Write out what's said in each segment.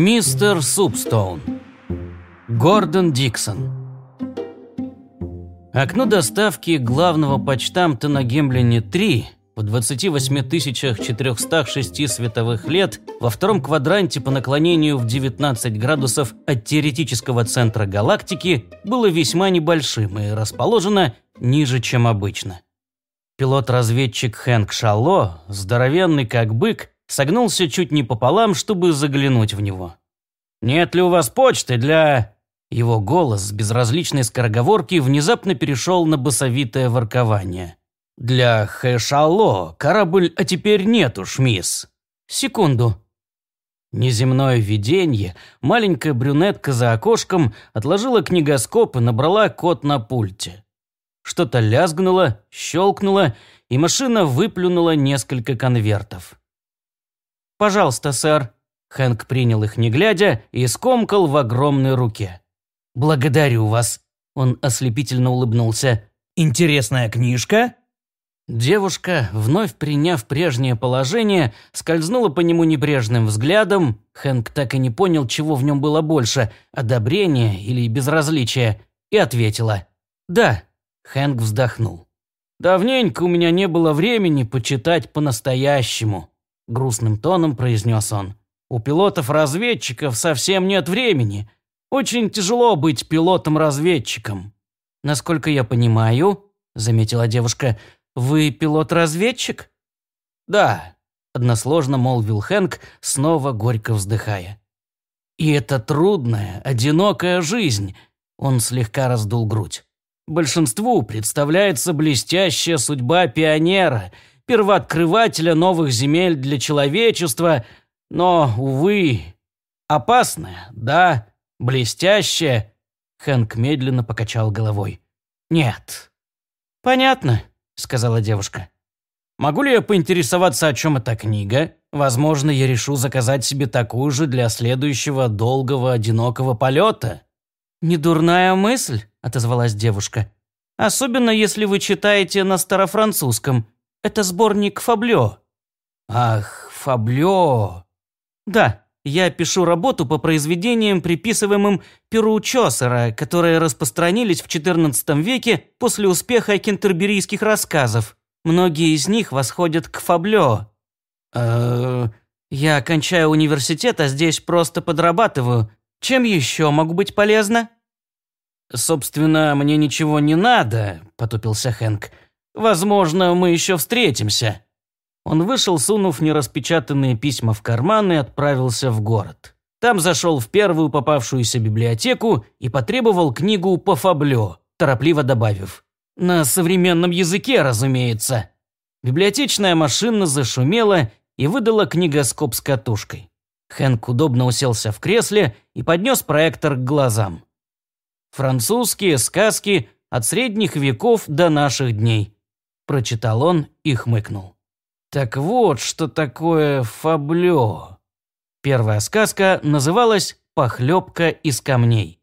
Мистер Супстоун. Гордон Диксон. Окно доставки главного почтамта на Гемблине 3 в 28 406 световых лет во втором квадранте по наклонению в 19 градусов от теоретического центра галактики было весьма небольшим и расположено ниже, чем обычно. Пилот-разведчик Хэнк Шало, здоровенный как бык, согнулся чуть не пополам, чтобы заглянуть в него. «Нет ли у вас почты для...» Его голос с безразличной скороговорки внезапно перешел на басовитое воркование. «Для Хэшало корабль, а теперь нет уж, мисс. Секунду». Неземное виденье, маленькая брюнетка за окошком отложила книгоскоп и набрала код на пульте. Что-то лязгнуло, щелкнуло, и машина выплюнула несколько конвертов. «Пожалуйста, сэр». Хэнк принял их не глядя и скомкал в огромной руке. «Благодарю вас», – он ослепительно улыбнулся. «Интересная книжка?» Девушка, вновь приняв прежнее положение, скользнула по нему небрежным взглядом. Хэнк так и не понял, чего в нем было больше – одобрение или безразличие, и ответила. «Да». Хэнк вздохнул. «Давненько у меня не было времени почитать по-настоящему», – грустным тоном произнес он. «У пилотов-разведчиков совсем нет времени. Очень тяжело быть пилотом-разведчиком». «Насколько я понимаю», – заметила девушка, – «вы пилот-разведчик?» «Да», – односложно молвил Хэнк, снова горько вздыхая. «И это трудная, одинокая жизнь», – он слегка раздул грудь. «Большинству представляется блестящая судьба пионера, первооткрывателя новых земель для человечества, но, увы, опасная, да, Блестящее?» Хэнк медленно покачал головой. «Нет». «Понятно», — сказала девушка. «Могу ли я поинтересоваться, о чем эта книга? Возможно, я решу заказать себе такую же для следующего долгого одинокого полета». «Недурная мысль», — отозвалась девушка. «Особенно, если вы читаете на старофранцузском. Это сборник Фаблё». «Ах, Фаблё». «Да, я пишу работу по произведениям, приписываемым Перу Чосера, которые распространились в XIV веке после успеха кентерберийских рассказов. Многие из них восходят к Фаблё. Э, я окончаю университет, а здесь просто подрабатываю. Чем еще могу быть полезна? Собственно, мне ничего не надо, потупился Хэнк. Возможно, мы еще встретимся. Он вышел, сунув нераспечатанные письма в карман и отправился в город. Там зашел в первую попавшуюся библиотеку и потребовал книгу по Фаблё, торопливо добавив. «На современном языке, разумеется». Библиотечная машина зашумела и выдала книгоскоп с катушкой. Хэнк удобно уселся в кресле и поднес проектор к глазам. «Французские сказки от средних веков до наших дней», – прочитал он и хмыкнул. Так вот, что такое фаблё. Первая сказка называлась «Похлебка из камней».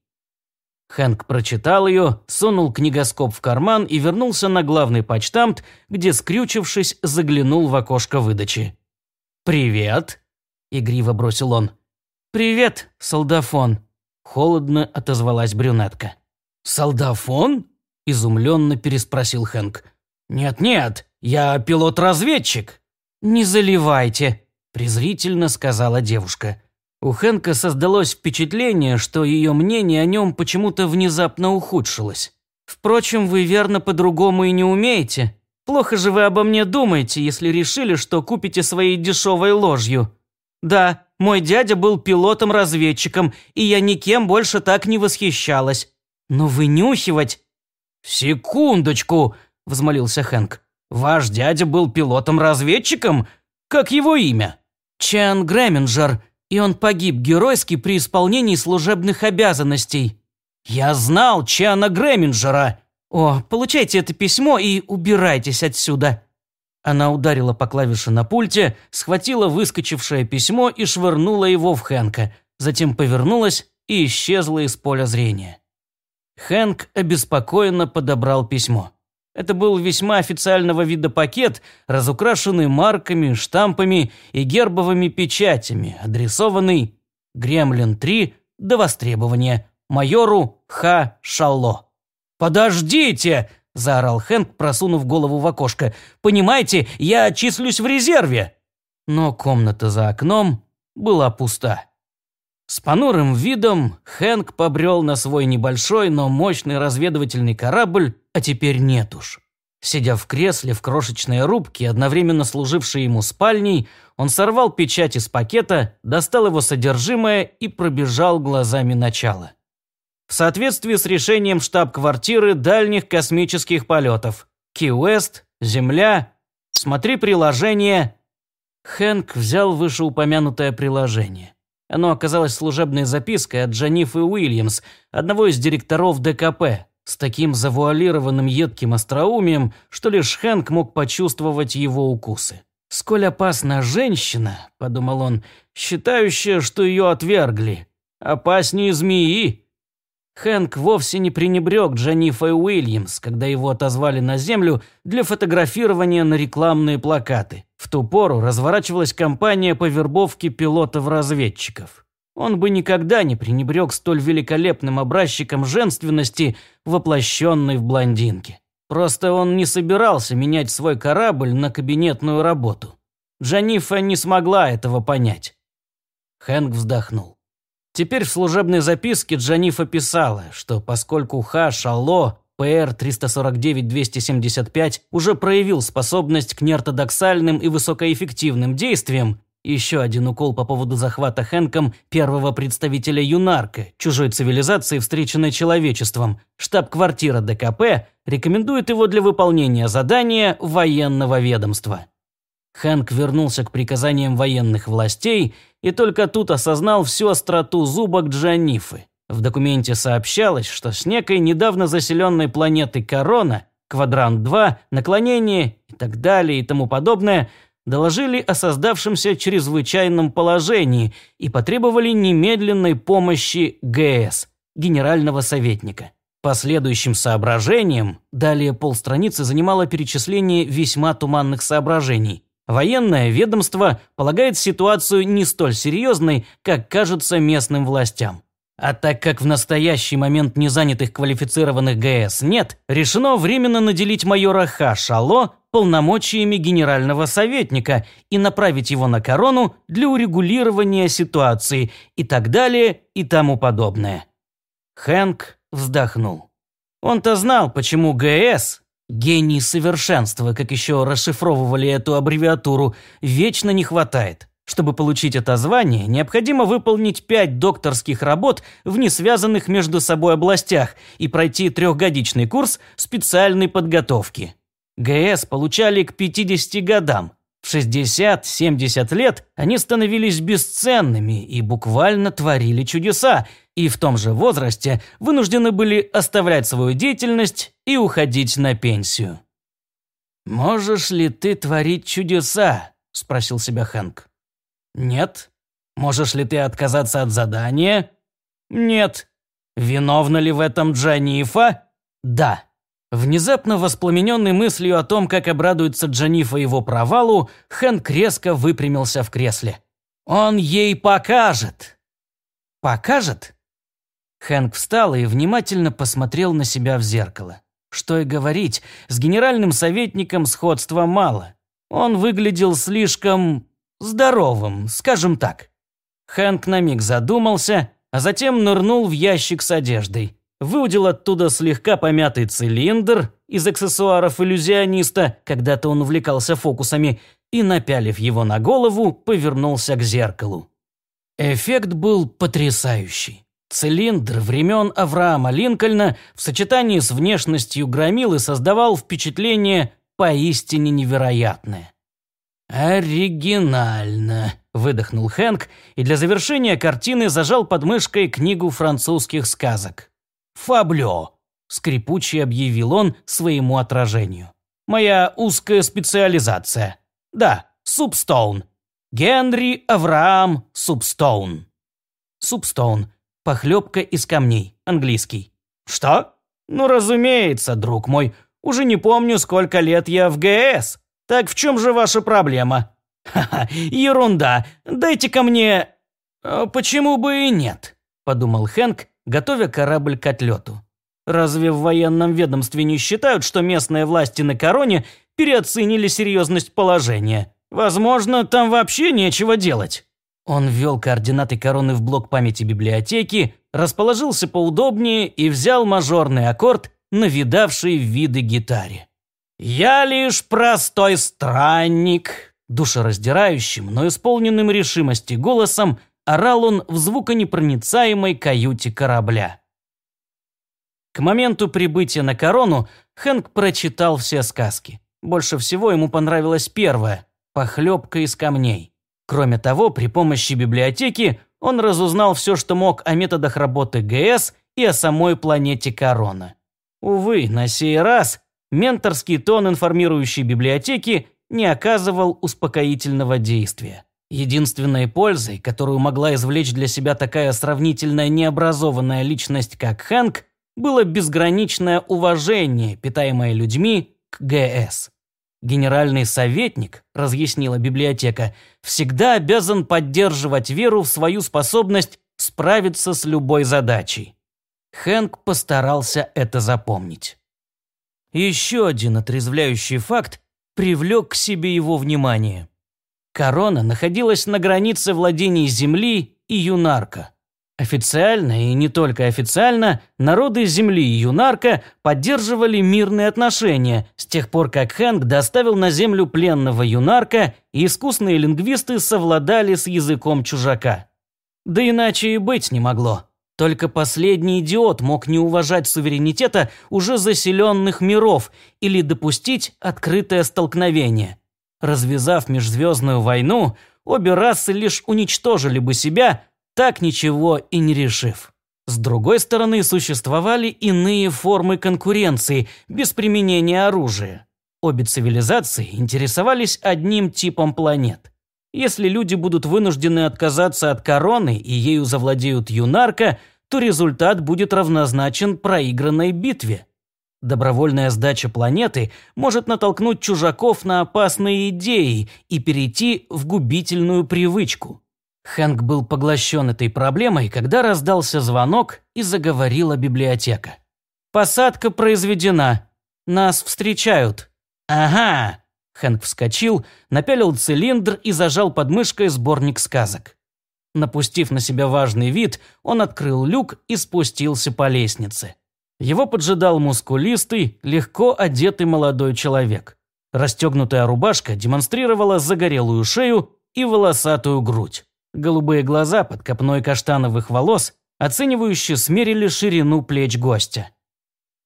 Хэнк прочитал ее, сунул книгоскоп в карман и вернулся на главный почтамт, где, скрючившись, заглянул в окошко выдачи. «Привет!» – игриво бросил он. «Привет, солдафон!» – холодно отозвалась брюнетка. «Солдафон?» – изумленно переспросил Хэнк. «Нет-нет, я пилот-разведчик». «Не заливайте», – презрительно сказала девушка. У Хэнка создалось впечатление, что ее мнение о нем почему-то внезапно ухудшилось. «Впрочем, вы верно по-другому и не умеете. Плохо же вы обо мне думаете, если решили, что купите своей дешевой ложью. Да, мой дядя был пилотом-разведчиком, и я никем больше так не восхищалась. Но вынюхивать...» «Секундочку!» – взмолился Хэнк. «Ваш дядя был пилотом-разведчиком? Как его имя?» «Чан Греминджер, и он погиб геройски при исполнении служебных обязанностей». «Я знал Чана Греминджера!» «О, получайте это письмо и убирайтесь отсюда!» Она ударила по клавише на пульте, схватила выскочившее письмо и швырнула его в Хэнка, затем повернулась и исчезла из поля зрения. Хэнк обеспокоенно подобрал письмо. Это был весьма официального вида пакет, разукрашенный марками, штампами и гербовыми печатями, адресованный Гремлин 3 до востребования. Майору Х. Шалло. «Подождите!» – заорал Хэнк, просунув голову в окошко. «Понимаете, я числюсь в резерве!» Но комната за окном была пуста. С понурым видом Хэнк побрел на свой небольшой, но мощный разведывательный корабль, а теперь нет уж. Сидя в кресле в крошечной рубке, одновременно служившей ему спальней, он сорвал печать из пакета, достал его содержимое и пробежал глазами начало. В соответствии с решением штаб-квартиры дальних космических полетов. Ки-Уэст, Земля, смотри приложение. Хэнк взял вышеупомянутое приложение. Оно оказалось служебной запиской от Джанифы Уильямс, одного из директоров ДКП, с таким завуалированным едким остроумием, что лишь Хэнк мог почувствовать его укусы. «Сколь опасна женщина», – подумал он, – «считающая, что ее отвергли. Опаснее змеи». Хэнк вовсе не пренебрег Джанифой Уильямс, когда его отозвали на землю для фотографирования на рекламные плакаты. В ту пору разворачивалась кампания по вербовке пилотов-разведчиков. Он бы никогда не пренебрег столь великолепным образчиком женственности, воплощенной в блондинке. Просто он не собирался менять свой корабль на кабинетную работу. Джанифа не смогла этого понять. Хэнк вздохнул. Теперь в служебной записке Джанифа писала, что поскольку Ха Шало ПР-349-275 уже проявил способность к неортодоксальным и высокоэффективным действиям, еще один укол по поводу захвата Хэнком первого представителя Юнарка, чужой цивилизации, встреченной человечеством, штаб-квартира ДКП рекомендует его для выполнения задания военного ведомства. Хэнк вернулся к приказаниям военных властей и только тут осознал всю остроту зубок Джанифы. В документе сообщалось, что с некой недавно заселенной планеты Корона, Квадрант-2, наклонение и так далее и тому подобное доложили о создавшемся чрезвычайном положении и потребовали немедленной помощи ГС, генерального советника. Последующим соображением, далее полстраницы занимало перечисление весьма туманных соображений, Военное ведомство полагает ситуацию не столь серьезной, как кажется местным властям. А так как в настоящий момент незанятых квалифицированных ГС нет, решено временно наделить майора Ха Шало полномочиями генерального советника и направить его на корону для урегулирования ситуации и так далее и тому подобное. Хэнк вздохнул. Он-то знал, почему ГС Гений совершенства, как еще расшифровывали эту аббревиатуру, вечно не хватает. Чтобы получить это звание, необходимо выполнить пять докторских работ в несвязанных между собой областях и пройти трехгодичный курс специальной подготовки. ГС получали к 50 годам. В 60-70 лет они становились бесценными и буквально творили чудеса, и в том же возрасте вынуждены были оставлять свою деятельность и уходить на пенсию. «Можешь ли ты творить чудеса?» – спросил себя Хэнк. «Нет». «Можешь ли ты отказаться от задания?» «Нет». «Виновна ли в этом Джанифа?» «Да». Внезапно воспламененный мыслью о том, как обрадуется Джанифа его провалу, Хэнк резко выпрямился в кресле. «Он ей покажет!» «Покажет?» Хэнк встал и внимательно посмотрел на себя в зеркало. Что и говорить, с генеральным советником сходства мало. Он выглядел слишком здоровым, скажем так. Хэнк на миг задумался, а затем нырнул в ящик с одеждой. Выудил оттуда слегка помятый цилиндр из аксессуаров иллюзиониста, когда-то он увлекался фокусами, и, напялив его на голову, повернулся к зеркалу. Эффект был потрясающий. Цилиндр времен Авраама Линкольна в сочетании с внешностью громилы создавал впечатление поистине невероятное. «Оригинально», – выдохнул Хэнк и для завершения картины зажал под мышкой книгу французских сказок. «Фаблё», – скрипуче объявил он своему отражению. «Моя узкая специализация. Да, Субстоун. Генри Авраам Субстоун». Субстоун Похлебка из камней. Английский. Что? Ну, разумеется, друг мой. Уже не помню, сколько лет я в ГС. Так в чем же ваша проблема? Ха-ха, ерунда. Дайте-ка мне... «А почему бы и нет?» – подумал Хэнк, готовя корабль к отлету. Разве в военном ведомстве не считают, что местные власти на Короне переоценили серьезность положения? Возможно, там вообще нечего делать. Он ввел координаты короны в блок памяти библиотеки, расположился поудобнее и взял мажорный аккорд на видавшей виды гитаре. «Я лишь простой странник», душераздирающим, но исполненным решимости голосом орал он в звуконепроницаемой каюте корабля. К моменту прибытия на корону Хэнк прочитал все сказки. Больше всего ему понравилась первая «Похлебка из камней». Кроме того, при помощи библиотеки он разузнал все, что мог о методах работы ГС и о самой планете Корона. Увы, на сей раз менторский тон информирующей библиотеки не оказывал успокоительного действия. Единственной пользой, которую могла извлечь для себя такая сравнительно необразованная личность, как Хэнк, было безграничное уважение, питаемое людьми, к ГС. Генеральный советник, разъяснила библиотека, всегда обязан поддерживать веру в свою способность справиться с любой задачей. Хэнк постарался это запомнить. Еще один отрезвляющий факт привлек к себе его внимание. Корона находилась на границе владений Земли и Юнарка. Официально и не только официально народы Земли и Юнарка поддерживали мирные отношения с тех пор, как Хэнк доставил на Землю пленного Юнарка, и искусные лингвисты совладали с языком чужака. Да иначе и быть не могло. Только последний идиот мог не уважать суверенитета уже заселенных миров или допустить открытое столкновение. Развязав межзвездную войну, обе расы лишь уничтожили бы себя – так ничего и не решив. С другой стороны, существовали иные формы конкуренции без применения оружия. Обе цивилизации интересовались одним типом планет. Если люди будут вынуждены отказаться от короны и ею завладеют юнарка, то результат будет равнозначен проигранной битве. Добровольная сдача планеты может натолкнуть чужаков на опасные идеи и перейти в губительную привычку. Хэнк был поглощен этой проблемой, когда раздался звонок и заговорила библиотека. «Посадка произведена. Нас встречают». «Ага!» Хэнк вскочил, напялил цилиндр и зажал под мышкой сборник сказок. Напустив на себя важный вид, он открыл люк и спустился по лестнице. Его поджидал мускулистый, легко одетый молодой человек. Расстегнутая рубашка демонстрировала загорелую шею и волосатую грудь. Голубые глаза под копной каштановых волос оценивающе смерили ширину плеч гостя.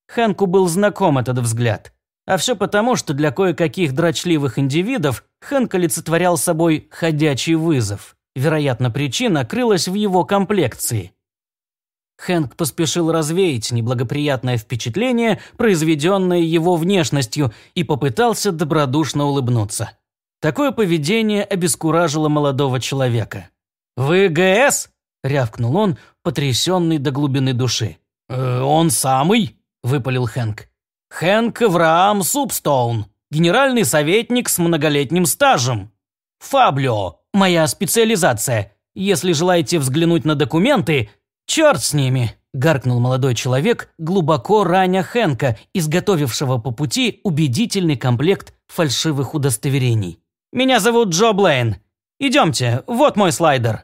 Ханку был знаком этот взгляд. А все потому, что для кое-каких дрочливых индивидов Хэнк олицетворял собой ходячий вызов. Вероятно, причина крылась в его комплекции. Хэнк поспешил развеять неблагоприятное впечатление, произведенное его внешностью, и попытался добродушно улыбнуться. Такое поведение обескуражило молодого человека. «Вы ГС?» – рявкнул он, потрясенный до глубины души. «Э, «Он самый?» – выпалил Хэнк. «Хэнк Эвраам Субстоун, генеральный советник с многолетним стажем. Фаблио – моя специализация. Если желаете взглянуть на документы, черт с ними!» – гаркнул молодой человек, глубоко раня Хэнка, изготовившего по пути убедительный комплект фальшивых удостоверений. «Меня зовут Джо Блейн. Идемте, вот мой слайдер».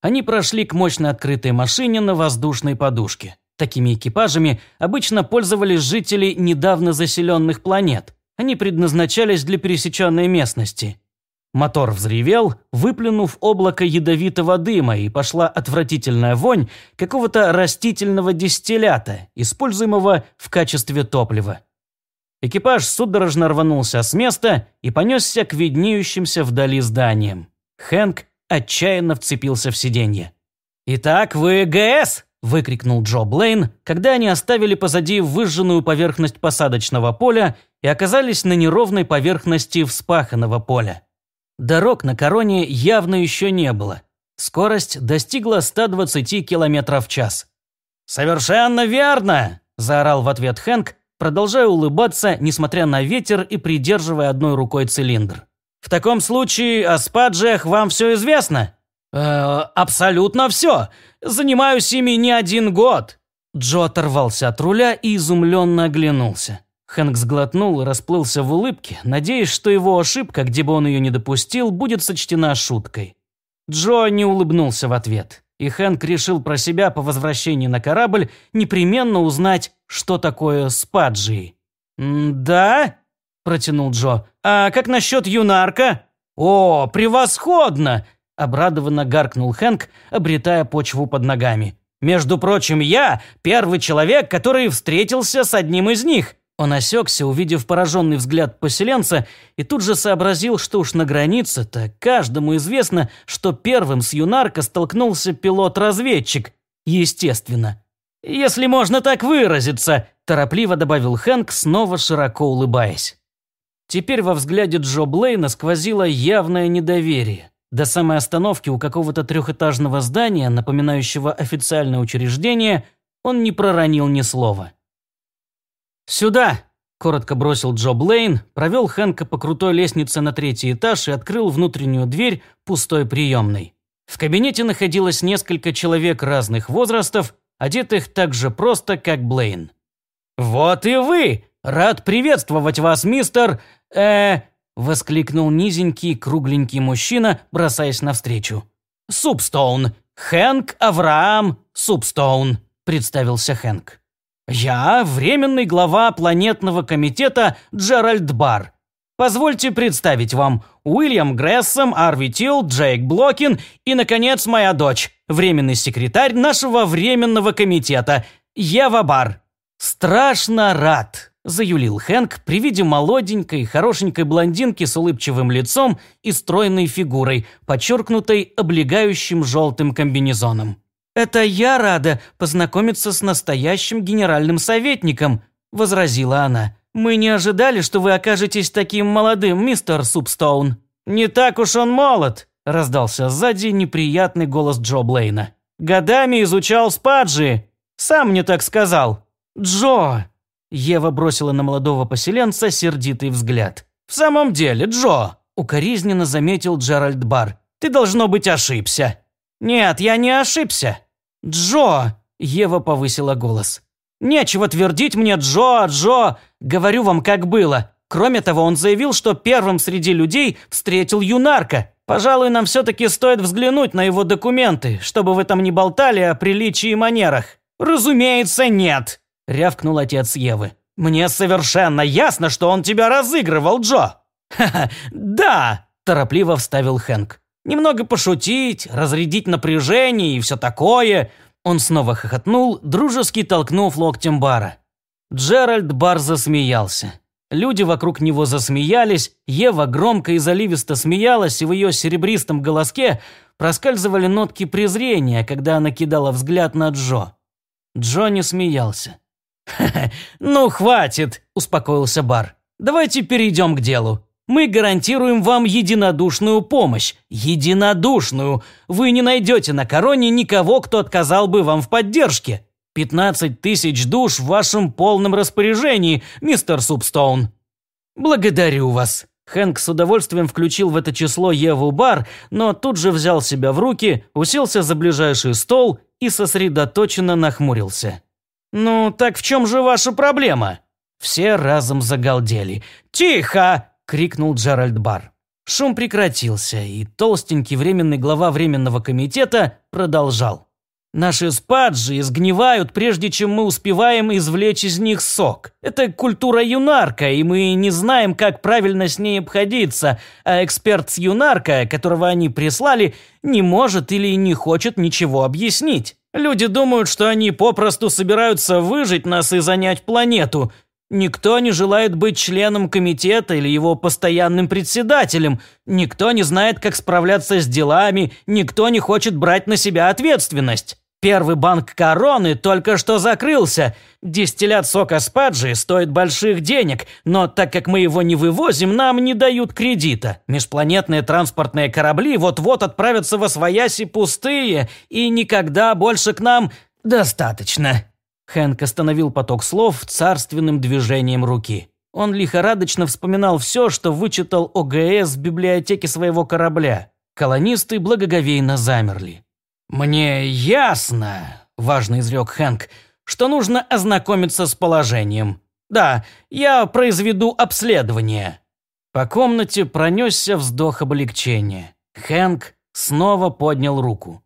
Они прошли к мощно открытой машине на воздушной подушке. Такими экипажами обычно пользовались жители недавно заселенных планет. Они предназначались для пересеченной местности. Мотор взревел, выплюнув облако ядовитого дыма, и пошла отвратительная вонь какого-то растительного дистиллята, используемого в качестве топлива. Экипаж судорожно рванулся с места и понесся к виднеющимся вдали зданиям. Хэнк отчаянно вцепился в сиденье. «Итак, вы ГС!» – выкрикнул Джо Блейн, когда они оставили позади выжженную поверхность посадочного поля и оказались на неровной поверхности вспаханного поля. Дорог на Короне явно еще не было. Скорость достигла 120 км в час. «Совершенно верно!» – заорал в ответ Хэнк, продолжая улыбаться, несмотря на ветер и придерживая одной рукой цилиндр. В таком случае о спаджиях вам все известно? э, абсолютно все. Занимаюсь ими не один год». Джо оторвался от руля и изумленно оглянулся. Хэнк сглотнул и расплылся в улыбке, надеясь, что его ошибка, где бы он ее не допустил, будет сочтена шуткой. Джо не улыбнулся в ответ, и Хэнк решил про себя по возвращении на корабль непременно узнать, что такое спаджи. «Да?» – протянул Джо. «А как насчет юнарка?» «О, превосходно!» – обрадованно гаркнул Хэнк, обретая почву под ногами. «Между прочим, я первый человек, который встретился с одним из них. Он осекся, увидев пораженный взгляд поселенца, и тут же сообразил, что уж на границе-то каждому известно, что первым с Юнарко столкнулся пилот-разведчик. Естественно. «Если можно так выразиться», – торопливо добавил Хэнк, снова широко улыбаясь. Теперь во взгляде Джо Блейна сквозило явное недоверие. До самой остановки у какого-то трехэтажного здания, напоминающего официальное учреждение, он не проронил ни слова. «Сюда!» – коротко бросил Джо Блейн, провел Хэнка по крутой лестнице на третий этаж и открыл внутреннюю дверь пустой приемной. В кабинете находилось несколько человек разных возрастов, одетых так же просто, как Блейн. «Вот и вы! Рад приветствовать вас, мистер... э воскликнул низенький, кругленький мужчина, бросаясь навстречу. «Супстоун! Хэнк Авраам Супстоун!» – представился Хэнк. «Я временный глава планетного комитета Джеральд Бар. Позвольте представить вам Уильям Грессом, Арви Тилл, Джейк Блокин и, наконец, моя дочь, временный секретарь нашего временного комитета, Ева Бар. Страшно рад!» – заюлил Хэнк при виде молоденькой, хорошенькой блондинки с улыбчивым лицом и стройной фигурой, подчеркнутой облегающим желтым комбинезоном. «Это я рада познакомиться с настоящим генеральным советником», – возразила она. «Мы не ожидали, что вы окажетесь таким молодым, мистер Супстоун». «Не так уж он молод», – раздался сзади неприятный голос Джо Блейна. «Годами изучал спаджи. Сам мне так сказал». «Джо!» – Ева бросила на молодого поселенца сердитый взгляд. «В самом деле, Джо!» – укоризненно заметил Джеральд Бар. «Ты, должно быть, ошибся». «Нет, я не ошибся». «Джо!» – Ева повысила голос. «Нечего твердить мне Джо, Джо! Говорю вам, как было. Кроме того, он заявил, что первым среди людей встретил юнарка. Пожалуй, нам все-таки стоит взглянуть на его документы, чтобы вы там не болтали о приличии и манерах». «Разумеется, нет!» – рявкнул отец Евы. «Мне совершенно ясно, что он тебя разыгрывал, Джо!» «Ха-ха, да!» – торопливо вставил Хэнк. Немного пошутить, разрядить напряжение и все такое. Он снова хохотнул, дружески толкнув локтем Бара. Джеральд Бар засмеялся. Люди вокруг него засмеялись, Ева громко и заливисто смеялась, и в ее серебристом голоске проскальзывали нотки презрения, когда она кидала взгляд на Джо. Джо не смеялся. «Ха -ха, «Ну, хватит», – успокоился Бар. «Давайте перейдем к делу. Мы гарантируем вам единодушную помощь. Единодушную. Вы не найдете на короне никого, кто отказал бы вам в поддержке. 15 тысяч душ в вашем полном распоряжении, мистер Субстоун. Благодарю вас. Хэнк с удовольствием включил в это число Еву Бар, но тут же взял себя в руки, уселся за ближайший стол и сосредоточенно нахмурился. «Ну, так в чем же ваша проблема?» Все разом загалдели. «Тихо!» Крикнул Джеральд Бар. Шум прекратился, и толстенький временный глава Временного комитета продолжал. Наши спаджи изгнивают, прежде чем мы успеваем извлечь из них сок. Это культура юнарка, и мы не знаем, как правильно с ней обходиться, а эксперт с юнарка, которого они прислали, не может или не хочет ничего объяснить. Люди думают, что они попросту собираются выжить нас и занять планету, Никто не желает быть членом комитета или его постоянным председателем. Никто не знает, как справляться с делами. Никто не хочет брать на себя ответственность. Первый банк короны только что закрылся. Дистиллят сока спаджи стоит больших денег, но так как мы его не вывозим, нам не дают кредита. Межпланетные транспортные корабли вот-вот отправятся во свояси пустые, и никогда больше к нам достаточно. Хэнк остановил поток слов царственным движением руки. Он лихорадочно вспоминал все, что вычитал ОГС в библиотеке своего корабля. Колонисты благоговейно замерли. «Мне ясно», – важно изрек Хэнк, – «что нужно ознакомиться с положением. Да, я произведу обследование». По комнате пронесся вздох облегчения. Хэнк снова поднял руку.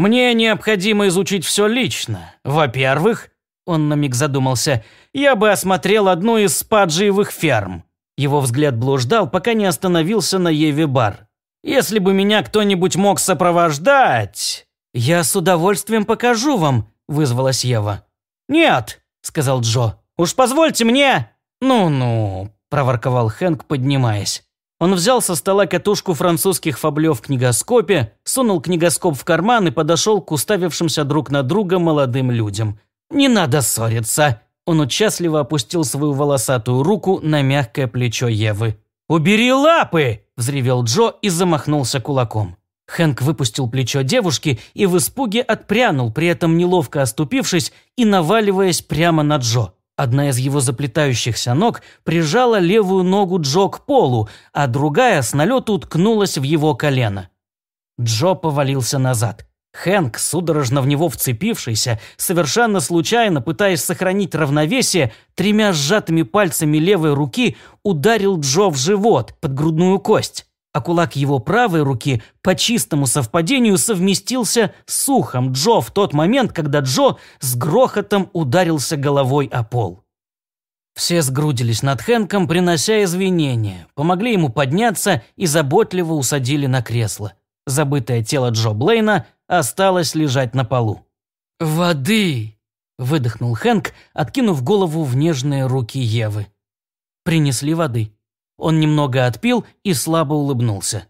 «Мне необходимо изучить все лично. Во-первых, он на миг задумался, я бы осмотрел одну из спаджиевых ферм. Его взгляд блуждал, пока не остановился на Еве Бар. Если бы меня кто-нибудь мог сопровождать... «Я с удовольствием покажу вам», – вызвалась Ева. «Нет», – сказал Джо. «Уж позвольте мне...» «Ну-ну», – проворковал Хэнк, поднимаясь. Он взял со стола катушку французских фаблев в книгоскопе, сунул книгоскоп в карман и подошел к уставившимся друг на друга молодым людям. «Не надо ссориться!» Он участливо опустил свою волосатую руку на мягкое плечо Евы. «Убери лапы!» – взревел Джо и замахнулся кулаком. Хэнк выпустил плечо девушки и в испуге отпрянул, при этом неловко оступившись и наваливаясь прямо на Джо. Одна из его заплетающихся ног прижала левую ногу Джо к полу, а другая с налету уткнулась в его колено. Джо повалился назад. Хэнк, судорожно в него вцепившийся, совершенно случайно пытаясь сохранить равновесие, тремя сжатыми пальцами левой руки ударил Джо в живот, под грудную кость а кулак его правой руки по чистому совпадению совместился с ухом Джо в тот момент, когда Джо с грохотом ударился головой о пол. Все сгрудились над Хэнком, принося извинения, помогли ему подняться и заботливо усадили на кресло. Забытое тело Джо Блейна осталось лежать на полу. «Воды!» – выдохнул Хэнк, откинув голову в нежные руки Евы. Принесли воды. Он немного отпил и слабо улыбнулся.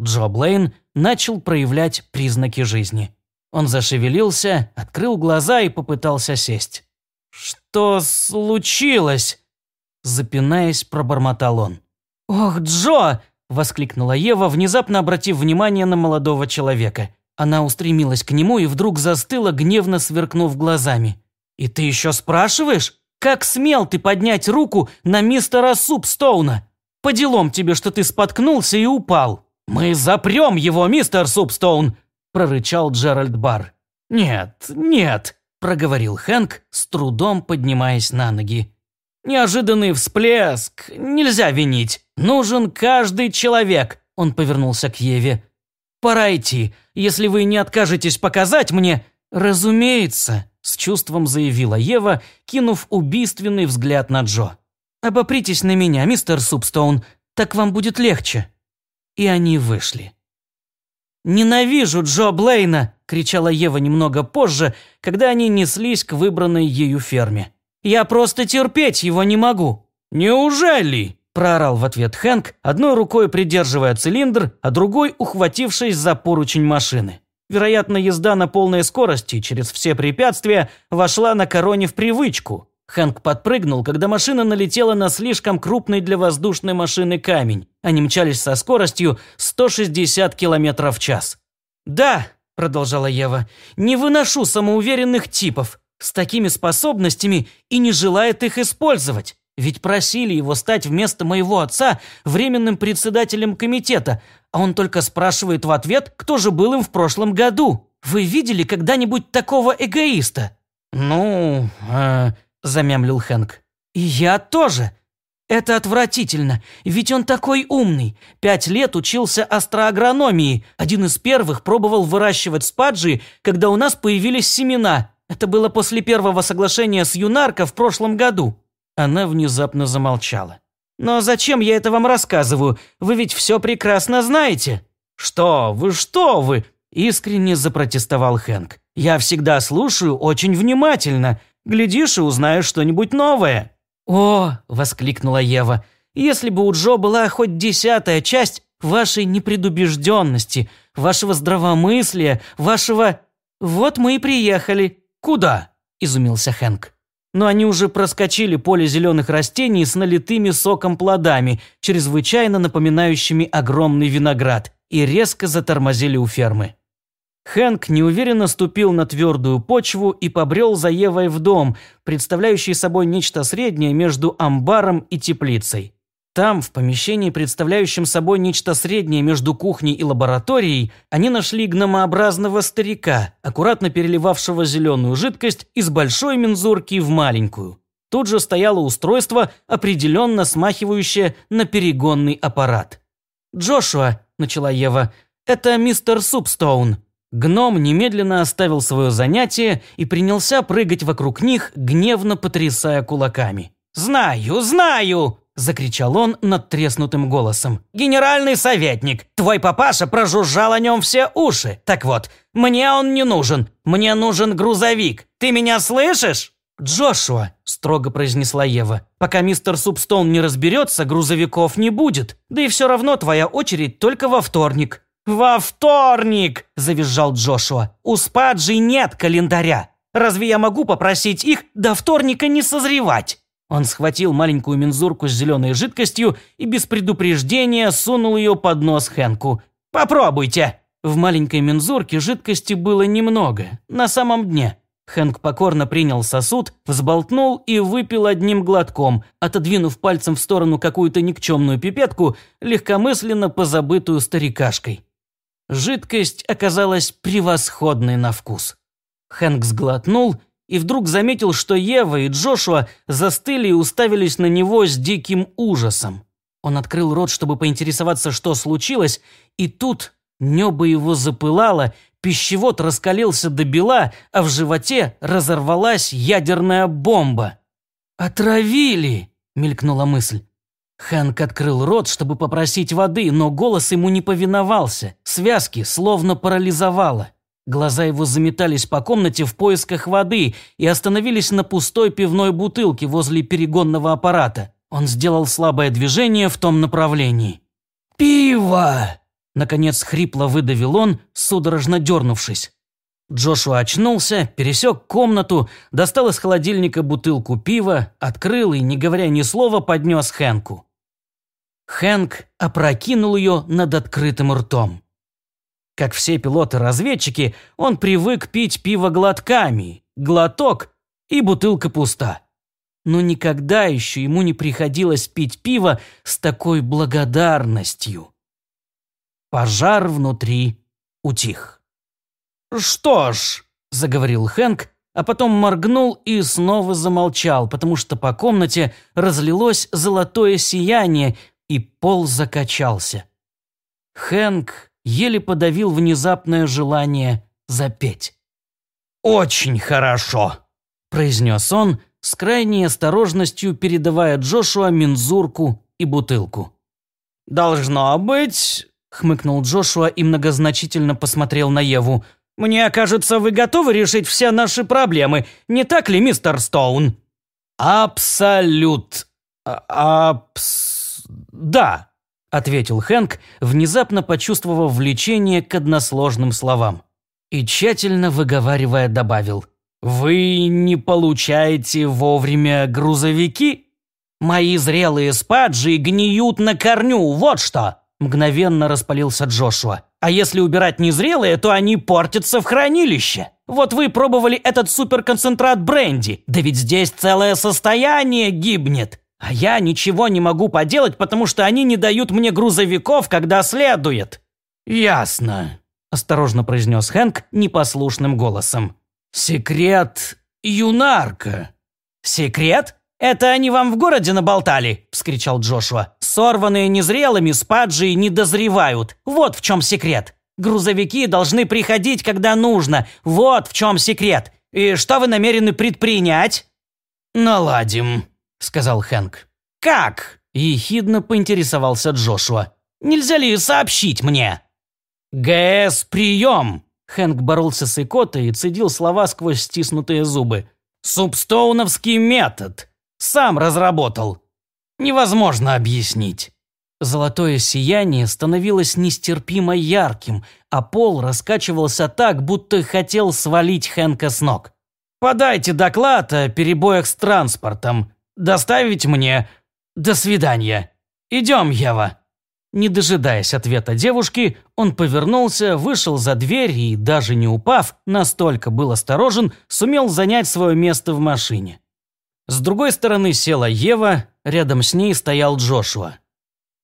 Джо Блейн начал проявлять признаки жизни. Он зашевелился, открыл глаза и попытался сесть. «Что случилось?» Запинаясь, пробормотал он. «Ох, Джо!» – воскликнула Ева, внезапно обратив внимание на молодого человека. Она устремилась к нему и вдруг застыла, гневно сверкнув глазами. «И ты еще спрашиваешь? Как смел ты поднять руку на мистера Супстоуна? По делам тебе, что ты споткнулся и упал. Мы запрем его, мистер Супстоун!» – прорычал Джеральд Бар. «Нет, нет», – проговорил Хэнк, с трудом поднимаясь на ноги. «Неожиданный всплеск. Нельзя винить. Нужен каждый человек», – он повернулся к Еве. «Пора идти. Если вы не откажетесь показать мне...» «Разумеется», – с чувством заявила Ева, кинув убийственный взгляд на Джо. «Обопритесь на меня, мистер Супстоун, так вам будет легче». И они вышли. «Ненавижу Джо Блейна!» – кричала Ева немного позже, когда они неслись к выбранной ею ферме. «Я просто терпеть его не могу!» «Неужели?» – проорал в ответ Хэнк, одной рукой придерживая цилиндр, а другой ухватившись за поручень машины. Вероятно, езда на полной скорости через все препятствия вошла на короне в привычку. Хэнк подпрыгнул, когда машина налетела на слишком крупный для воздушной машины камень. Они мчались со скоростью 160 км в час. «Да», – продолжала Ева, – «не выношу самоуверенных типов с такими способностями и не желает их использовать. Ведь просили его стать вместо моего отца временным председателем комитета, а он только спрашивает в ответ, кто же был им в прошлом году. Вы видели когда-нибудь такого эгоиста?» «Ну, э, замямлил Хэнк. «И я тоже. Это отвратительно, ведь он такой умный. Пять лет учился астроагрономии. Один из первых пробовал выращивать спаджи, когда у нас появились семена. Это было после первого соглашения с Юнарко в прошлом году». Она внезапно замолчала. «Но зачем я это вам рассказываю? Вы ведь все прекрасно знаете». «Что вы, что вы?» – искренне запротестовал Хэнк. «Я всегда слушаю очень внимательно. Глядишь и узнаешь что-нибудь новое». «О!» – воскликнула Ева. «Если бы у Джо была хоть десятая часть вашей непредубежденности, вашего здравомыслия, вашего... Вот мы и приехали». «Куда?» – изумился Хэнк. Но они уже проскочили поле зеленых растений с налитыми соком плодами, чрезвычайно напоминающими огромный виноград, и резко затормозили у фермы. Хэнк неуверенно ступил на твердую почву и побрел за Евой в дом, представляющий собой нечто среднее между амбаром и теплицей. Там, в помещении, представляющем собой нечто среднее между кухней и лабораторией, они нашли гномообразного старика, аккуратно переливавшего зеленую жидкость из большой мензурки в маленькую. Тут же стояло устройство, определенно смахивающее на перегонный аппарат. «Джошуа», – начала Ева, – «это мистер Супстоун». Гном немедленно оставил свое занятие и принялся прыгать вокруг них, гневно потрясая кулаками. «Знаю, знаю!» – закричал он над треснутым голосом. «Генеральный советник! Твой папаша прожужжал о нем все уши! Так вот, мне он не нужен! Мне нужен грузовик! Ты меня слышишь?» «Джошуа», – строго произнесла Ева, – «пока мистер Субстоун не разберется, грузовиков не будет. Да и все равно твоя очередь только во вторник». «Во вторник!» – завизжал Джошуа. «У Спаджи нет календаря. Разве я могу попросить их до вторника не созревать?» Он схватил маленькую мензурку с зеленой жидкостью и без предупреждения сунул ее под нос Хэнку. «Попробуйте!» В маленькой мензурке жидкости было немного, на самом дне. Хэнк покорно принял сосуд, взболтнул и выпил одним глотком, отодвинув пальцем в сторону какую-то никчемную пипетку, легкомысленно позабытую старикашкой. Жидкость оказалась превосходной на вкус. Хэнк сглотнул и вдруг заметил, что Ева и Джошуа застыли и уставились на него с диким ужасом. Он открыл рот, чтобы поинтересоваться, что случилось, и тут небо его запылало, пищевод раскалился до бела, а в животе разорвалась ядерная бомба. «Отравили!» – мелькнула мысль. Хэнк открыл рот, чтобы попросить воды, но голос ему не повиновался, связки словно парализовало. Глаза его заметались по комнате в поисках воды и остановились на пустой пивной бутылке возле перегонного аппарата. Он сделал слабое движение в том направлении. «Пиво!» – наконец хрипло выдавил он, судорожно дернувшись. Джошуа очнулся, пересек комнату, достал из холодильника бутылку пива, открыл и, не говоря ни слова, поднес Хэнку. Хэнк опрокинул ее над открытым ртом. Как все пилоты-разведчики, он привык пить пиво глотками, глоток и бутылка пуста. Но никогда еще ему не приходилось пить пиво с такой благодарностью. Пожар внутри утих. «Что ж», – заговорил Хэнк, а потом моргнул и снова замолчал, потому что по комнате разлилось золотое сияние, и пол закачался. Хэнк еле подавил внезапное желание запеть. «Очень хорошо», – произнес он, с крайней осторожностью передавая Джошуа мензурку и бутылку. «Должно быть», – хмыкнул Джошуа и многозначительно посмотрел на Еву. «Мне кажется, вы готовы решить все наши проблемы, не так ли, мистер Стоун?» «Абсолют. А, абс... да», ответил Хэнк, внезапно почувствовав влечение к односложным словам. И тщательно выговаривая добавил. «Вы не получаете вовремя грузовики? Мои зрелые спаджи гниют на корню, вот что!» Мгновенно распалился Джошуа. «А если убирать незрелые, то они портятся в хранилище. Вот вы пробовали этот суперконцентрат бренди, да ведь здесь целое состояние гибнет. А я ничего не могу поделать, потому что они не дают мне грузовиков, когда следует». «Ясно», – осторожно произнес Хэнк непослушным голосом. «Секрет юнарка». «Секрет? Это они вам в городе наболтали?» – вскричал Джошуа. «Сорванные незрелыми спаджи не дозревают. Вот в чем секрет. Грузовики должны приходить, когда нужно. Вот в чем секрет. И что вы намерены предпринять?» «Наладим», сказал Хэнк. «Как?» – ехидно поинтересовался Джошуа. «Нельзя ли сообщить мне?» «ГС, прием!» Хэнк боролся с икотой и цедил слова сквозь стиснутые зубы. «Субстоуновский метод. Сам разработал. Невозможно объяснить». Золотое сияние становилось нестерпимо ярким, а пол раскачивался так, будто хотел свалить Хэнка с ног. «Подайте доклад о перебоях с транспортом», Доставить мне. До свидания. Идем, Ева». Не дожидаясь ответа девушки, он повернулся, вышел за дверь и, даже не упав, настолько был осторожен, сумел занять свое место в машине. С другой стороны села Ева, рядом с ней стоял Джошуа.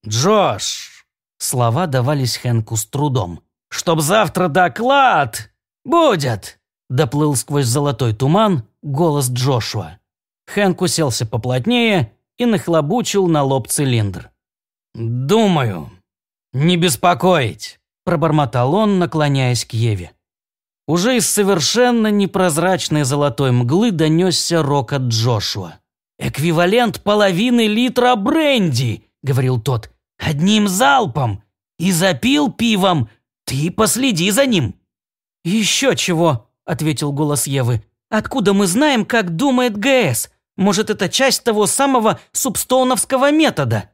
Джош!» Слова давались Хэнку с трудом. «Чтоб завтра доклад будет!» Доплыл сквозь золотой туман голос Джошуа. Хэнк уселся поплотнее и нахлобучил на лоб цилиндр. «Думаю, не беспокоить», – пробормотал он, наклоняясь к Еве. Уже из совершенно непрозрачной золотой мглы донесся рок от Джошуа. «Эквивалент половины литра бренди», – говорил тот, – «одним залпом. И запил пивом. Ты последи за ним». «Еще чего», – ответил голос Евы. «Откуда мы знаем, как думает ГС? Может, это часть того самого субстоуновского метода?»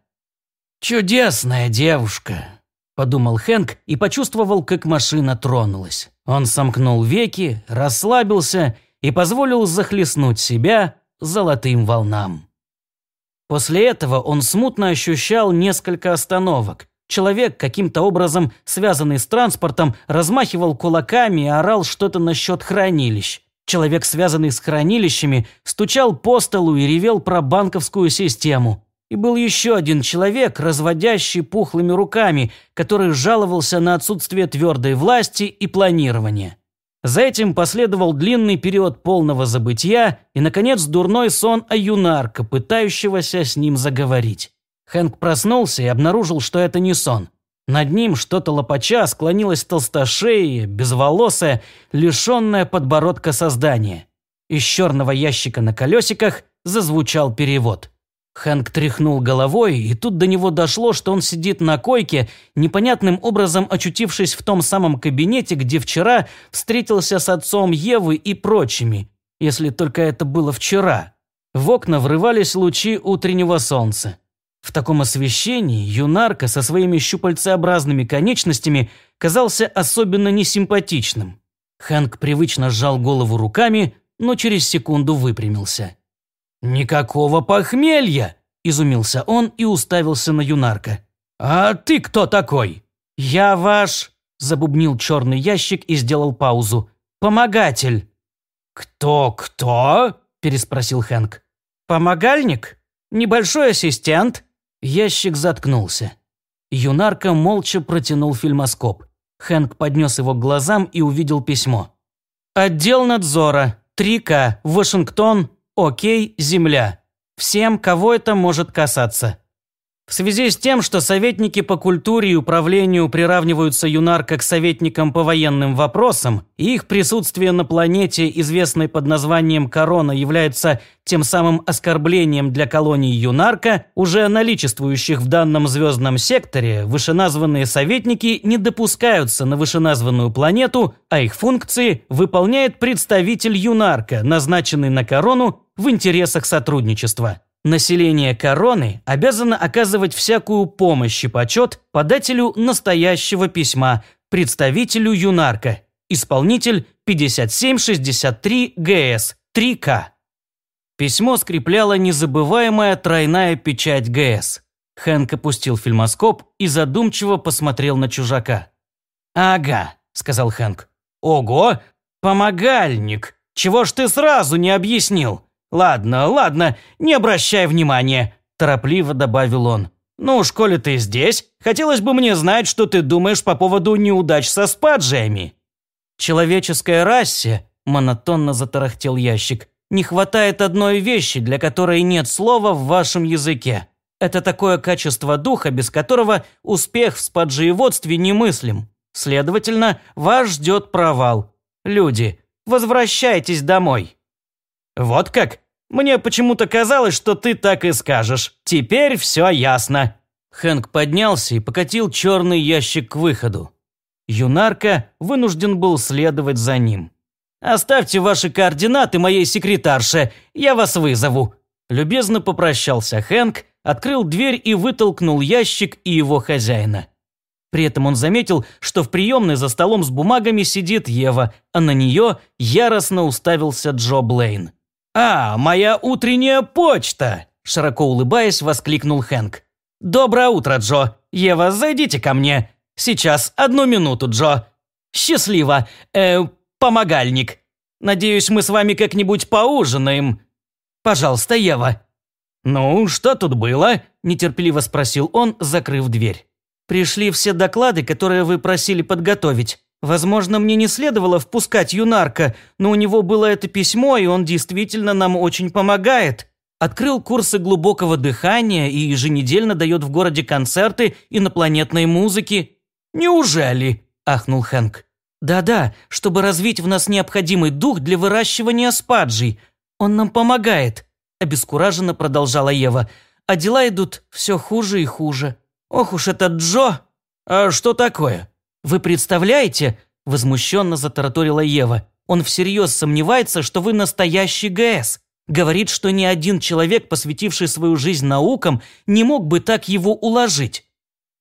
«Чудесная девушка», – подумал Хэнк и почувствовал, как машина тронулась. Он сомкнул веки, расслабился и позволил захлестнуть себя золотым волнам. После этого он смутно ощущал несколько остановок. Человек, каким-то образом связанный с транспортом, размахивал кулаками и орал что-то насчет хранилищ. Человек, связанный с хранилищами, стучал по столу и ревел про банковскую систему. И был еще один человек, разводящий пухлыми руками, который жаловался на отсутствие твердой власти и планирования. За этим последовал длинный период полного забытия и, наконец, дурной сон о юнарка, пытающегося с ним заговорить. Хэнк проснулся и обнаружил, что это не сон. Над ним что-то лопача склонилось толстошеее, безволосое, лишенное подбородка создание. Из черного ящика на колесиках зазвучал перевод – Хэнк тряхнул головой, и тут до него дошло, что он сидит на койке, непонятным образом очутившись в том самом кабинете, где вчера встретился с отцом Евы и прочими, если только это было вчера. В окна врывались лучи утреннего солнца. В таком освещении юнарка со своими щупальцеобразными конечностями казался особенно несимпатичным. Хэнк привычно сжал голову руками, но через секунду выпрямился. «Никакого похмелья!» – изумился он и уставился на юнарка. «А ты кто такой?» «Я ваш...» – забубнил черный ящик и сделал паузу. «Помогатель». «Кто-кто?» – переспросил Хэнк. «Помогальник? Небольшой ассистент?» Ящик заткнулся. Юнарка молча протянул фильмоскоп. Хэнк поднес его к глазам и увидел письмо. «Отдел надзора. 3К. Вашингтон. Окей, Земля. Всем, кого это может касаться. В связи с тем, что советники по культуре и управлению приравниваются юнарка к советникам по военным вопросам, и их присутствие на планете, известной под названием Корона, является тем самым оскорблением для колоний юнарка, уже наличествующих в данном звездном секторе, вышеназванные советники не допускаются на вышеназванную планету, а их функции выполняет представитель юнарка, назначенный на Корону в интересах сотрудничества. Население короны обязано оказывать всякую помощь и почет подателю настоящего письма, представителю юнарка, исполнитель 5763 ГС 3К. Письмо скрепляла незабываемая тройная печать ГС. Хэнк опустил фильмоскоп и задумчиво посмотрел на чужака. «Ага», – сказал Хэнк. «Ого, помогальник! Чего ж ты сразу не объяснил?» «Ладно, ладно, не обращай внимания», – торопливо добавил он. «Ну, в школе ты здесь, хотелось бы мне знать, что ты думаешь по поводу неудач со спаджиями». «Человеческой расе», – монотонно затарахтел ящик, – «не хватает одной вещи, для которой нет слова в вашем языке. Это такое качество духа, без которого успех в спаджиеводстве немыслим. Следовательно, вас ждет провал. Люди, возвращайтесь домой». «Вот как? Мне почему-то казалось, что ты так и скажешь. Теперь все ясно». Хэнк поднялся и покатил черный ящик к выходу. Юнарка вынужден был следовать за ним. «Оставьте ваши координаты моей секретарше, я вас вызову». Любезно попрощался Хэнк, открыл дверь и вытолкнул ящик и его хозяина. При этом он заметил, что в приемной за столом с бумагами сидит Ева, а на нее яростно уставился Джо Блейн. «А, моя утренняя почта!» – широко улыбаясь, воскликнул Хэнк. «Доброе утро, Джо. Ева, зайдите ко мне. Сейчас, одну минуту, Джо. Счастливо. Э, помогальник. Надеюсь, мы с вами как-нибудь поужинаем. Пожалуйста, Ева». «Ну, что тут было?» – нетерпеливо спросил он, закрыв дверь. «Пришли все доклады, которые вы просили подготовить. Возможно, мне не следовало впускать Юнарка, но у него было это письмо, и он действительно нам очень помогает. Открыл курсы глубокого дыхания и еженедельно дает в городе концерты инопланетной музыки. Неужели? ахнул Хэнк. Да-да, чтобы развить в нас необходимый дух для выращивания спаджей. Он нам помогает, обескураженно продолжала Ева. А дела идут все хуже и хуже. Ох уж этот Джо! А что такое? Вы представляете? Возмущенно затараторила Ева. Он всерьез сомневается, что вы настоящий ГС. Говорит, что ни один человек, посвятивший свою жизнь наукам, не мог бы так его уложить.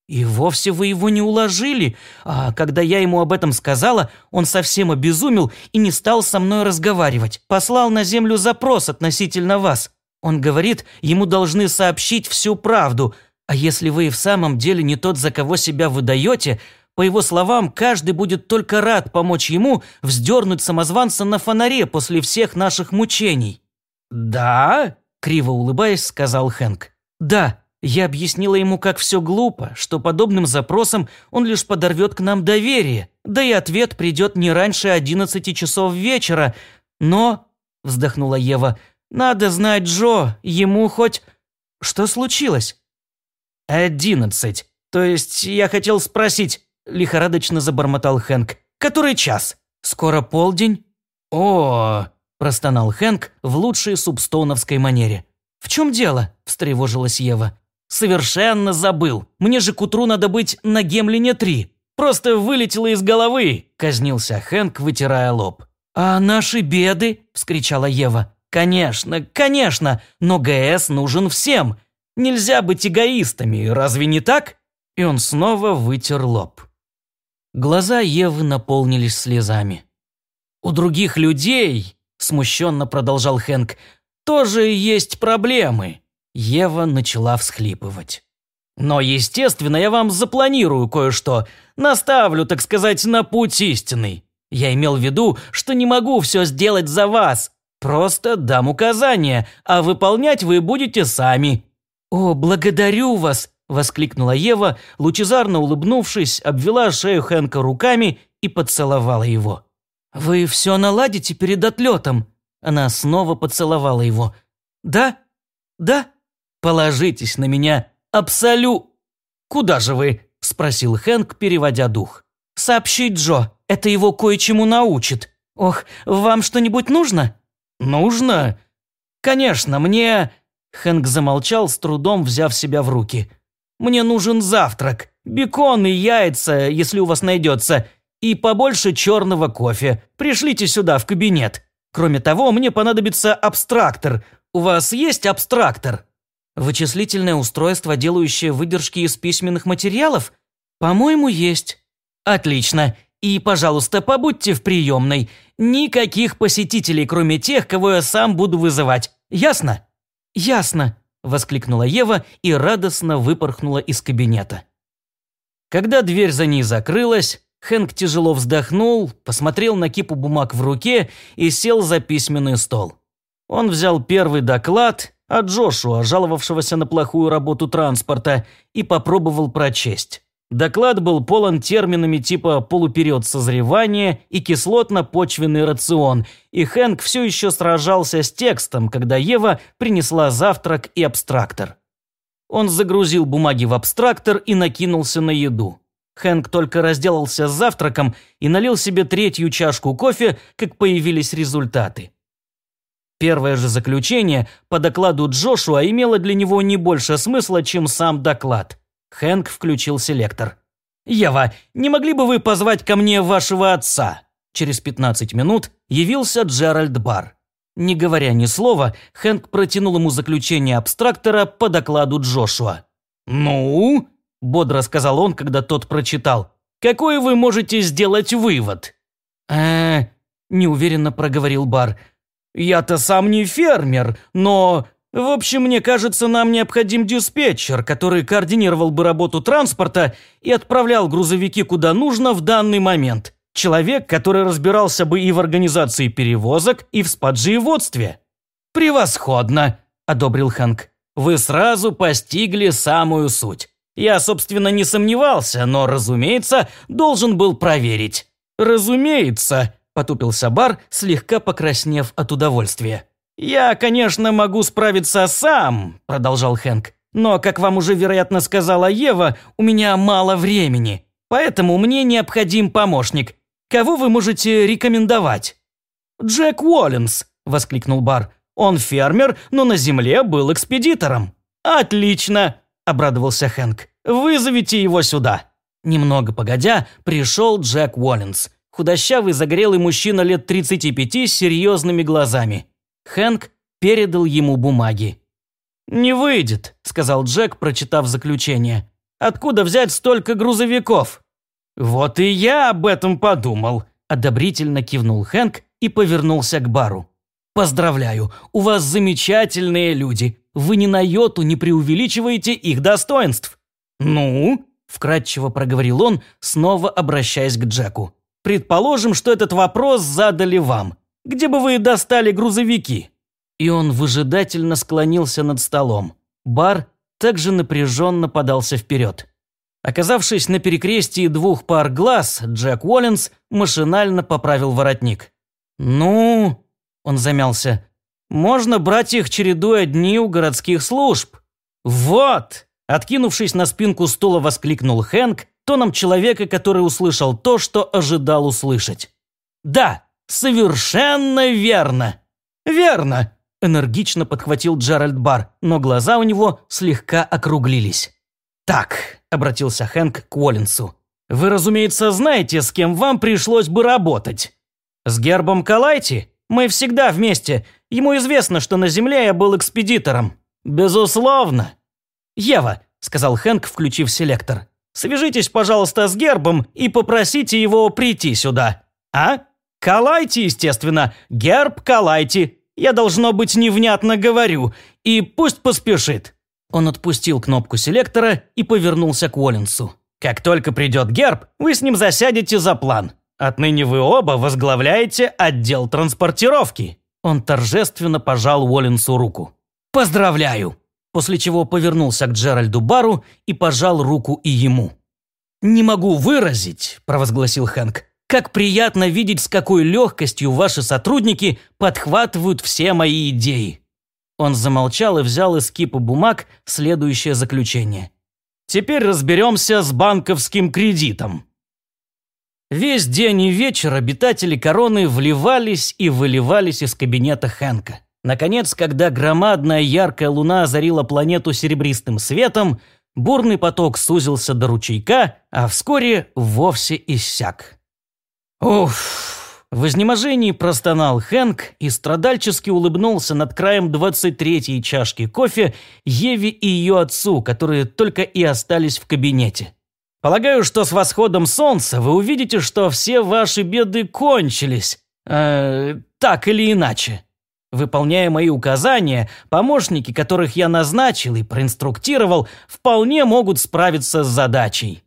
И вовсе вы его не уложили, а когда я ему об этом сказала, он совсем обезумел и не стал со мной разговаривать. Послал на землю запрос относительно вас. Он говорит, ему должны сообщить всю правду, а если вы и в самом деле не тот, за кого себя выдаете, по его словам, каждый будет только рад помочь ему вздернуть самозванца на фонаре после всех наших мучений. «Да?» – криво улыбаясь, сказал Хэнк. «Да, я объяснила ему, как все глупо, что подобным запросом он лишь подорвет к нам доверие, да и ответ придет не раньше одиннадцати часов вечера. Но, – вздохнула Ева, – надо знать Джо, ему хоть... Что случилось?» «Одиннадцать. То есть я хотел спросить...» – лихорадочно забормотал Хэнк. «Который час? Скоро полдень?» «О, – простонал Хэнк в лучшей субстоуновской манере. «В чем дело?» – встревожилась Ева. «Совершенно забыл. Мне же к утру надо быть на Гемлине-3. Просто вылетело из головы!» – казнился Хэнк, вытирая лоб. «А наши беды?» – вскричала Ева. «Конечно, конечно, но ГС нужен всем. Нельзя быть эгоистами, разве не так?» И он снова вытер лоб. Глаза Евы наполнились слезами. «У других людей смущенно продолжал Хэнк, тоже есть проблемы. Ева начала всхлипывать. Но, естественно, я вам запланирую кое-что. Наставлю, так сказать, на путь истинный. Я имел в виду, что не могу все сделать за вас. Просто дам указания, а выполнять вы будете сами». «О, благодарю вас!» – воскликнула Ева, лучезарно улыбнувшись, обвела шею Хэнка руками и поцеловала его. «Вы все наладите перед отлетом?» Она снова поцеловала его. «Да? Да? Положитесь на меня. Абсолю...» «Куда же вы?» – спросил Хэнк, переводя дух. «Сообщить Джо. Это его кое-чему научит. Ох, вам что-нибудь нужно?» «Нужно? Конечно, мне...» Хэнк замолчал, с трудом взяв себя в руки. «Мне нужен завтрак. Бекон и яйца, если у вас найдется, и побольше черного кофе. Пришлите сюда, в кабинет. Кроме того, мне понадобится абстрактор. У вас есть абстрактор?» «Вычислительное устройство, делающее выдержки из письменных материалов? По-моему, есть». «Отлично. И, пожалуйста, побудьте в приемной. Никаких посетителей, кроме тех, кого я сам буду вызывать. Ясно?» «Ясно», – воскликнула Ева и радостно выпорхнула из кабинета. Когда дверь за ней закрылась, Хэнк тяжело вздохнул, посмотрел на кипу бумаг в руке и сел за письменный стол. Он взял первый доклад от Джошуа, жаловавшегося на плохую работу транспорта, и попробовал прочесть. Доклад был полон терминами типа «полупериод созревания» и «кислотно-почвенный рацион», и Хэнк все еще сражался с текстом, когда Ева принесла завтрак и абстрактор. Он загрузил бумаги в абстрактор и накинулся на еду. Хэнк только разделался с завтраком и налил себе третью чашку кофе, как появились результаты. Первое же заключение по докладу Джошуа имело для него не больше смысла, чем сам доклад. Хэнк включил селектор. «Ева, не могли бы вы позвать ко мне вашего отца?» Через 15 минут явился Джеральд Бар. Не говоря ни слова, Хэнк протянул ему заключение абстрактора по докладу Джошуа. «Ну?» бодро сказал он, когда тот прочитал. «Какой вы можете сделать вывод?» э неуверенно проговорил Бар. «Я-то сам не фермер, но... В общем, мне кажется, нам необходим диспетчер, который координировал бы работу транспорта и отправлял грузовики куда нужно в данный момент. Человек, который разбирался бы и в организации перевозок, и в спаджиеводстве». «Превосходно!» – одобрил Ханк. Вы сразу постигли самую суть. Я, собственно, не сомневался, но, разумеется, должен был проверить. Разумеется, потупился Бар, слегка покраснев от удовольствия. «Я, конечно, могу справиться сам», – продолжал Хэнк. «Но, как вам уже, вероятно, сказала Ева, у меня мало времени. Поэтому мне необходим помощник. Кого вы можете рекомендовать?» «Джек Уоллинс», – воскликнул Бар. «Он фермер, но на земле был экспедитором». «Отлично», – обрадовался Хэнк. «Вызовите его сюда». Немного погодя, пришел Джек Уоллинс. Худощавый загорелый мужчина лет 35 с серьезными глазами. Хэнк передал ему бумаги. «Не выйдет», – сказал Джек, прочитав заключение. «Откуда взять столько грузовиков?» «Вот и я об этом подумал», – одобрительно кивнул Хэнк и повернулся к бару. «Поздравляю, у вас замечательные люди. Вы ни на йоту не преувеличиваете их достоинств». «Ну?» – вкратчиво проговорил он, снова обращаясь к Джеку. «Предположим, что этот вопрос задали вам. Где бы вы достали грузовики?» И он выжидательно склонился над столом. Бар также напряженно подался вперед. Оказавшись на перекрестии двух пар глаз, Джек Уоллинс машинально поправил воротник. «Ну...» – он замялся. «Можно брать их чередуя дни у городских служб». «Вот!» – откинувшись на спинку стула, воскликнул Хэнк, тоном человека, который услышал то, что ожидал услышать. «Да, совершенно верно!» «Верно!» – энергично подхватил Джеральд Бар, но глаза у него слегка округлились. «Так», – обратился Хэнк к Уоллинсу. «Вы, разумеется, знаете, с кем вам пришлось бы работать. С Гербом Калайти? Мы всегда вместе. Ему известно, что на Земле я был экспедитором. Безусловно». «Ева», – сказал Хэнк, включив селектор. «Свяжитесь, пожалуйста, с Гербом и попросите его прийти сюда. А? Калайти, естественно. Герб Калайти. Я, должно быть, невнятно говорю. И пусть поспешит». Он отпустил кнопку селектора и повернулся к Уоллинсу. «Как только придет герб, вы с ним засядете за план. Отныне вы оба возглавляете отдел транспортировки». Он торжественно пожал Уоллинсу руку. «Поздравляю!» После чего повернулся к Джеральду Бару и пожал руку и ему. «Не могу выразить», – провозгласил Хэнк, – «как приятно видеть, с какой легкостью ваши сотрудники подхватывают все мои идеи». Он замолчал и взял из кипа бумаг следующее заключение. «Теперь разберемся с банковским кредитом». Весь день и вечер обитатели короны вливались и выливались из кабинета Хэнка. Наконец, когда громадная яркая луна озарила планету серебристым светом, бурный поток сузился до ручейка, а вскоре вовсе иссяк. Уф! В изнеможении простонал Хэнк и страдальчески улыбнулся над краем 23-й чашки кофе Еве и ее отцу, которые только и остались в кабинете. «Полагаю, что с восходом солнца вы увидите, что все ваши беды кончились. Э, так или иначе. Выполняя мои указания, помощники, которых я назначил и проинструктировал, вполне могут справиться с задачей».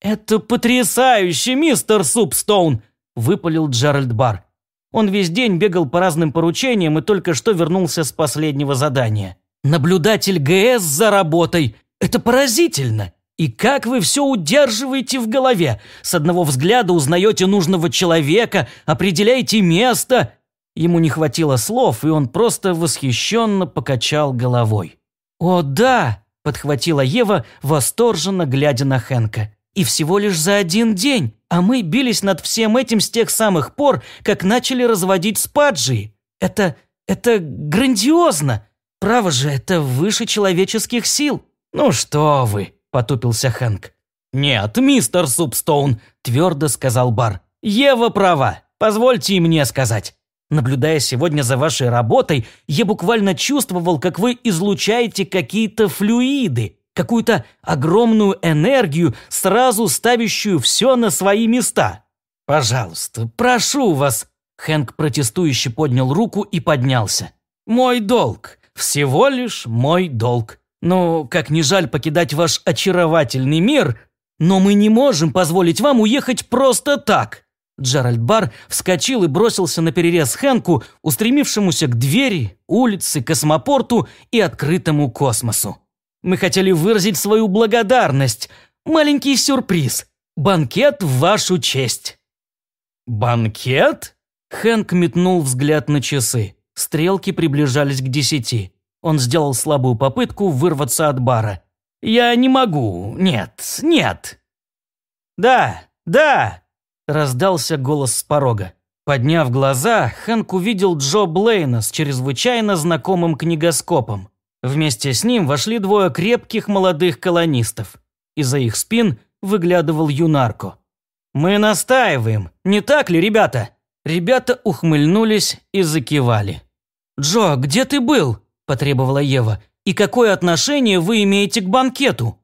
«Это потрясающе, мистер Супстоун!» Выпалил Джеральд Бар. Он весь день бегал по разным поручениям и только что вернулся с последнего задания. «Наблюдатель ГС за работой! Это поразительно! И как вы все удерживаете в голове? С одного взгляда узнаете нужного человека, определяете место!» Ему не хватило слов, и он просто восхищенно покачал головой. «О, да!» – подхватила Ева, восторженно глядя на Хэнка. «И всего лишь за один день! А мы бились над всем этим с тех самых пор, как начали разводить спаджи. Это... это грандиозно. Право же, это выше человеческих сил. Ну что вы, потупился Хэнк. Нет, мистер Супстоун, твердо сказал Бар. Ева права. Позвольте и мне сказать. Наблюдая сегодня за вашей работой, я буквально чувствовал, как вы излучаете какие-то флюиды, какую-то огромную энергию, сразу ставящую все на свои места. «Пожалуйста, прошу вас!» Хэнк протестующе поднял руку и поднялся. «Мой долг. Всего лишь мой долг. Ну, как не жаль покидать ваш очаровательный мир, но мы не можем позволить вам уехать просто так. Джеральд Бар вскочил и бросился на перерез Хэнку, устремившемуся к двери, улице, космопорту и открытому космосу. «Мы хотели выразить свою благодарность. Маленький сюрприз. Банкет в вашу честь». «Банкет?» Хэнк метнул взгляд на часы. Стрелки приближались к десяти. Он сделал слабую попытку вырваться от бара. «Я не могу. Нет, нет». «Да, да!» Раздался голос с порога. Подняв глаза, Хэнк увидел Джо Блейна с чрезвычайно знакомым книгоскопом. Вместе с ним вошли двое крепких молодых колонистов. Из-за их спин выглядывал Юнарко. «Мы настаиваем, не так ли, ребята?» Ребята ухмыльнулись и закивали. «Джо, где ты был?» – потребовала Ева. «И какое отношение вы имеете к банкету?»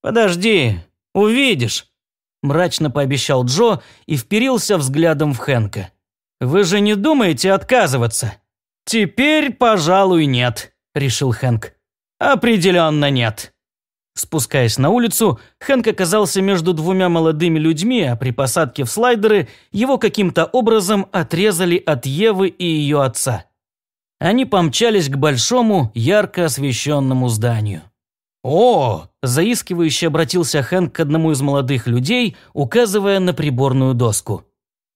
«Подожди, увидишь», – мрачно пообещал Джо и вперился взглядом в Хэнка. «Вы же не думаете отказываться?» «Теперь, пожалуй, нет», – решил Хэнк. «Определенно нет». Спускаясь на улицу, Хэнк оказался между двумя молодыми людьми, а при посадке в слайдеры его каким-то образом отрезали от Евы и ее отца. Они помчались к большому, ярко освещенному зданию. «О!» – заискивающе обратился Хэнк к одному из молодых людей, указывая на приборную доску.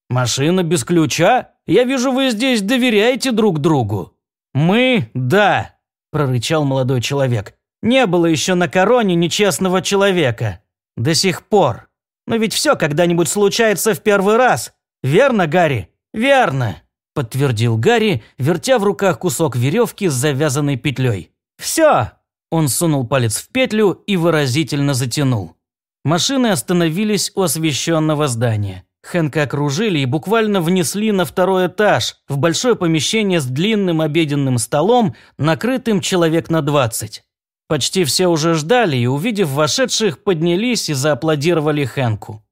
«Машина без ключа? Я вижу, вы здесь доверяете друг другу». «Мы – да», – прорычал молодой человек. Не было еще на короне нечестного человека. До сих пор. Но ведь все когда-нибудь случается в первый раз. Верно, Гарри? Верно, подтвердил Гарри, вертя в руках кусок веревки с завязанной петлей. Все. Он сунул палец в петлю и выразительно затянул. Машины остановились у освещенного здания. Хэнка окружили и буквально внесли на второй этаж, в большое помещение с длинным обеденным столом, накрытым человек на двадцать. Почти все уже ждали и, увидев вошедших, поднялись и зааплодировали Хэнку.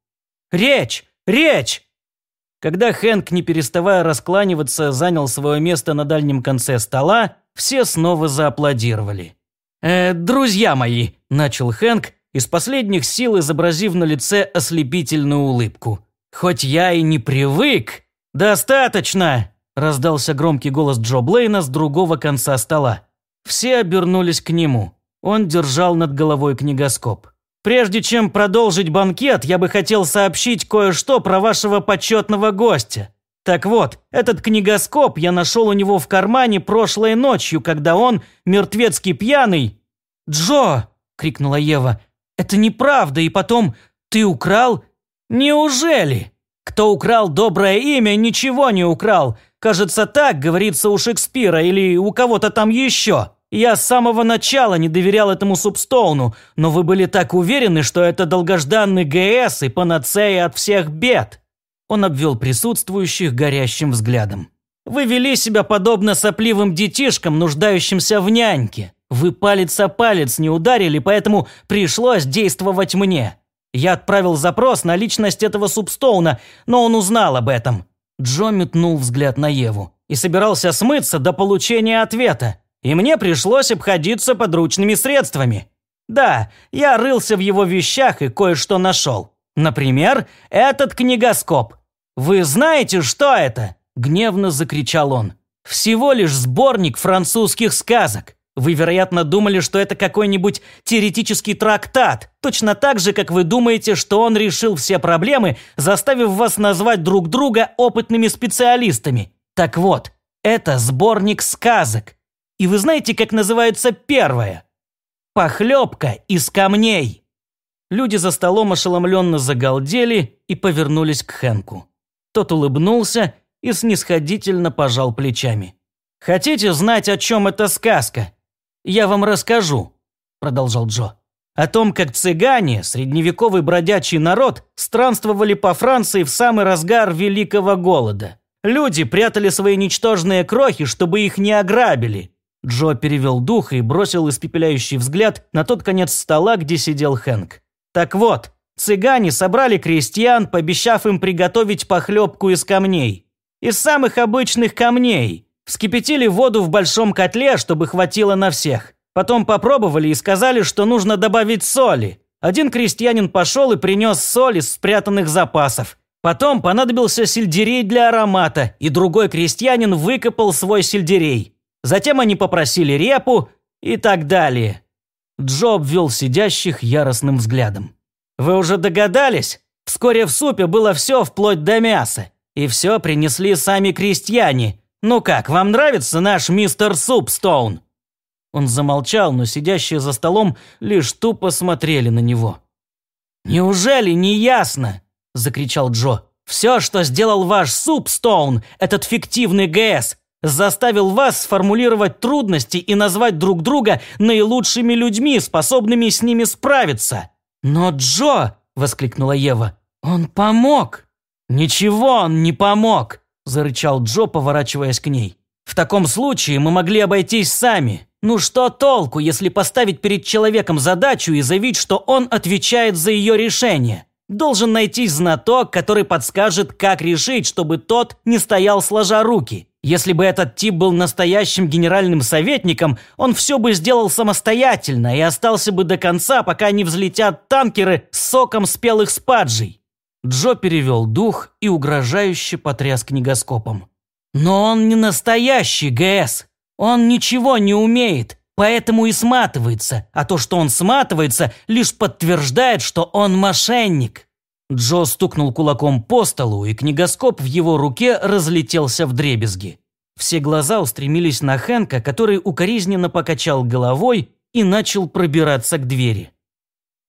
«Речь! Речь!» Когда Хэнк, не переставая раскланиваться, занял свое место на дальнем конце стола, все снова зааплодировали. «Э, «Друзья мои», – начал Хэнк, из последних сил изобразив на лице ослепительную улыбку. «Хоть я и не привык...» «Достаточно!» – раздался громкий голос Джо Блейна с другого конца стола. Все обернулись к нему. Он держал над головой книгоскоп. «Прежде чем продолжить банкет, я бы хотел сообщить кое-что про вашего почетного гостя. Так вот, этот книгоскоп я нашел у него в кармане прошлой ночью, когда он, мертвецкий пьяный...» «Джо!» – крикнула Ева. «Это неправда, и потом, ты украл?» «Неужели? Кто украл доброе имя, ничего не украл. Кажется, так говорится у Шекспира или у кого-то там еще». Я с самого начала не доверял этому Субстоуну, но вы были так уверены, что это долгожданный ГС и панацея от всех бед». Он обвел присутствующих горящим взглядом. «Вы вели себя подобно сопливым детишкам, нуждающимся в няньке. Вы палец о палец не ударили, поэтому пришлось действовать мне. Я отправил запрос на личность этого Субстоуна, но он узнал об этом». Джо метнул взгляд на Еву и собирался смыться до получения ответа и мне пришлось обходиться подручными средствами. Да, я рылся в его вещах и кое-что нашел. Например, этот книгоскоп. Вы знаете, что это? Гневно закричал он. Всего лишь сборник французских сказок. Вы, вероятно, думали, что это какой-нибудь теоретический трактат, точно так же, как вы думаете, что он решил все проблемы, заставив вас назвать друг друга опытными специалистами. Так вот, это сборник сказок. И вы знаете, как называется первое? Похлебка из камней. Люди за столом ошеломленно загалдели и повернулись к Хэнку. Тот улыбнулся и снисходительно пожал плечами. «Хотите знать, о чем эта сказка? Я вам расскажу», – продолжал Джо. «О том, как цыгане, средневековый бродячий народ, странствовали по Франции в самый разгар Великого Голода. Люди прятали свои ничтожные крохи, чтобы их не ограбили. Джо перевел дух и бросил испепеляющий взгляд на тот конец стола, где сидел Хэнк. «Так вот, цыгане собрали крестьян, пообещав им приготовить похлебку из камней. Из самых обычных камней. Вскипятили воду в большом котле, чтобы хватило на всех. Потом попробовали и сказали, что нужно добавить соли. Один крестьянин пошел и принес соль из спрятанных запасов. Потом понадобился сельдерей для аромата, и другой крестьянин выкопал свой сельдерей. Затем они попросили репу и так далее. Джо обвел сидящих яростным взглядом. «Вы уже догадались? Вскоре в супе было все вплоть до мяса. И все принесли сами крестьяне. Ну как, вам нравится наш мистер Супстоун?» Он замолчал, но сидящие за столом лишь тупо смотрели на него. «Неужели не ясно?» – закричал Джо. «Все, что сделал ваш Супстоун, этот фиктивный ГС, заставил вас сформулировать трудности и назвать друг друга наилучшими людьми, способными с ними справиться». «Но Джо!» – воскликнула Ева. «Он помог!» «Ничего он не помог!» – зарычал Джо, поворачиваясь к ней. «В таком случае мы могли обойтись сами. Ну что толку, если поставить перед человеком задачу и заявить, что он отвечает за ее решение? Должен найти знаток, который подскажет, как решить, чтобы тот не стоял сложа руки. Если бы этот тип был настоящим генеральным советником, он все бы сделал самостоятельно и остался бы до конца, пока не взлетят танкеры с соком спелых спаджей. Джо перевел дух и угрожающе потряс книгоскопом. «Но он не настоящий ГС. Он ничего не умеет, поэтому и сматывается, а то, что он сматывается, лишь подтверждает, что он мошенник». Джо стукнул кулаком по столу, и книгоскоп в его руке разлетелся в дребезги. Все глаза устремились на Хэнка, который укоризненно покачал головой и начал пробираться к двери.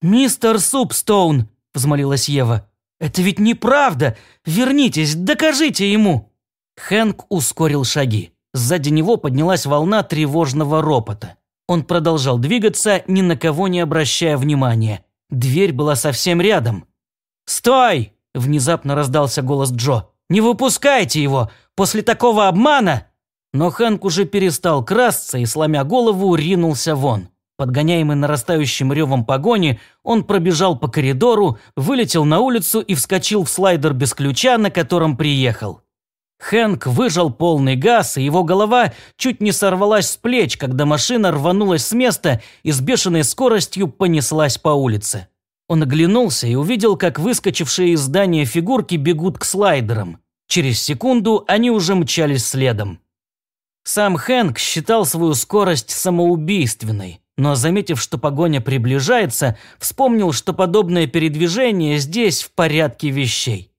«Мистер Супстоун!» – взмолилась Ева. «Это ведь неправда! Вернитесь, докажите ему!» Хэнк ускорил шаги. Сзади него поднялась волна тревожного ропота. Он продолжал двигаться, ни на кого не обращая внимания. Дверь была совсем рядом. «Стой!» – внезапно раздался голос Джо. «Не выпускайте его! После такого обмана!» Но Хэнк уже перестал красться и, сломя голову, ринулся вон. Подгоняемый нарастающим ревом погони, он пробежал по коридору, вылетел на улицу и вскочил в слайдер без ключа, на котором приехал. Хэнк выжал полный газ, и его голова чуть не сорвалась с плеч, когда машина рванулась с места и с бешеной скоростью понеслась по улице. Он оглянулся и увидел, как выскочившие из здания фигурки бегут к слайдерам. Через секунду они уже мчались следом. Сам Хэнк считал свою скорость самоубийственной, но, заметив, что погоня приближается, вспомнил, что подобное передвижение здесь в порядке вещей.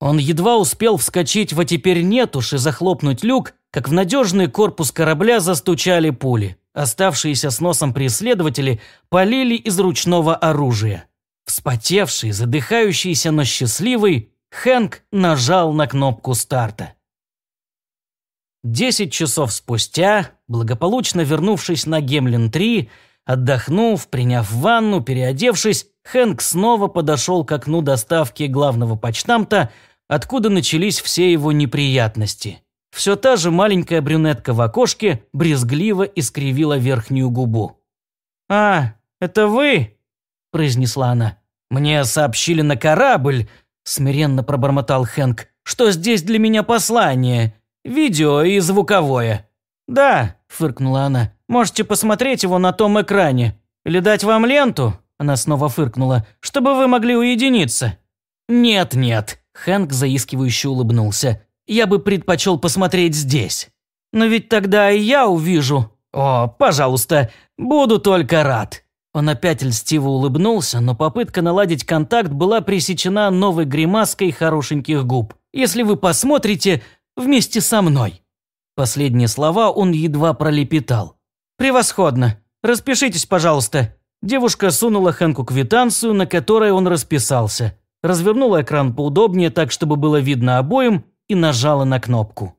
Он едва успел вскочить в «а теперь нет уж» и захлопнуть люк, как в надежный корпус корабля застучали пули. Оставшиеся с носом преследователи полили из ручного оружия. Вспотевший, задыхающийся, но счастливый, Хэнк нажал на кнопку старта. Десять часов спустя, благополучно вернувшись на Гемлин-3, отдохнув, приняв ванну, переодевшись, Хэнк снова подошел к окну доставки главного почтамта, откуда начались все его неприятности. Все та же маленькая брюнетка в окошке брезгливо искривила верхнюю губу. «А, это вы?» – произнесла она. «Мне сообщили на корабль», – смиренно пробормотал Хэнк, – «что здесь для меня послание, видео и звуковое». «Да», – фыркнула она, – «можете посмотреть его на том экране. Или дать вам ленту?» – она снова фыркнула, – «чтобы вы могли уединиться». «Нет-нет», Хэнк заискивающе улыбнулся. «Я бы предпочел посмотреть здесь. Но ведь тогда и я увижу. О, пожалуйста, буду только рад». Он опять льстиво улыбнулся, но попытка наладить контакт была пресечена новой гримаской хорошеньких губ. «Если вы посмотрите вместе со мной». Последние слова он едва пролепетал. «Превосходно. Распишитесь, пожалуйста». Девушка сунула Хэнку квитанцию, на которой он расписался развернула экран поудобнее так, чтобы было видно обоим, и нажала на кнопку.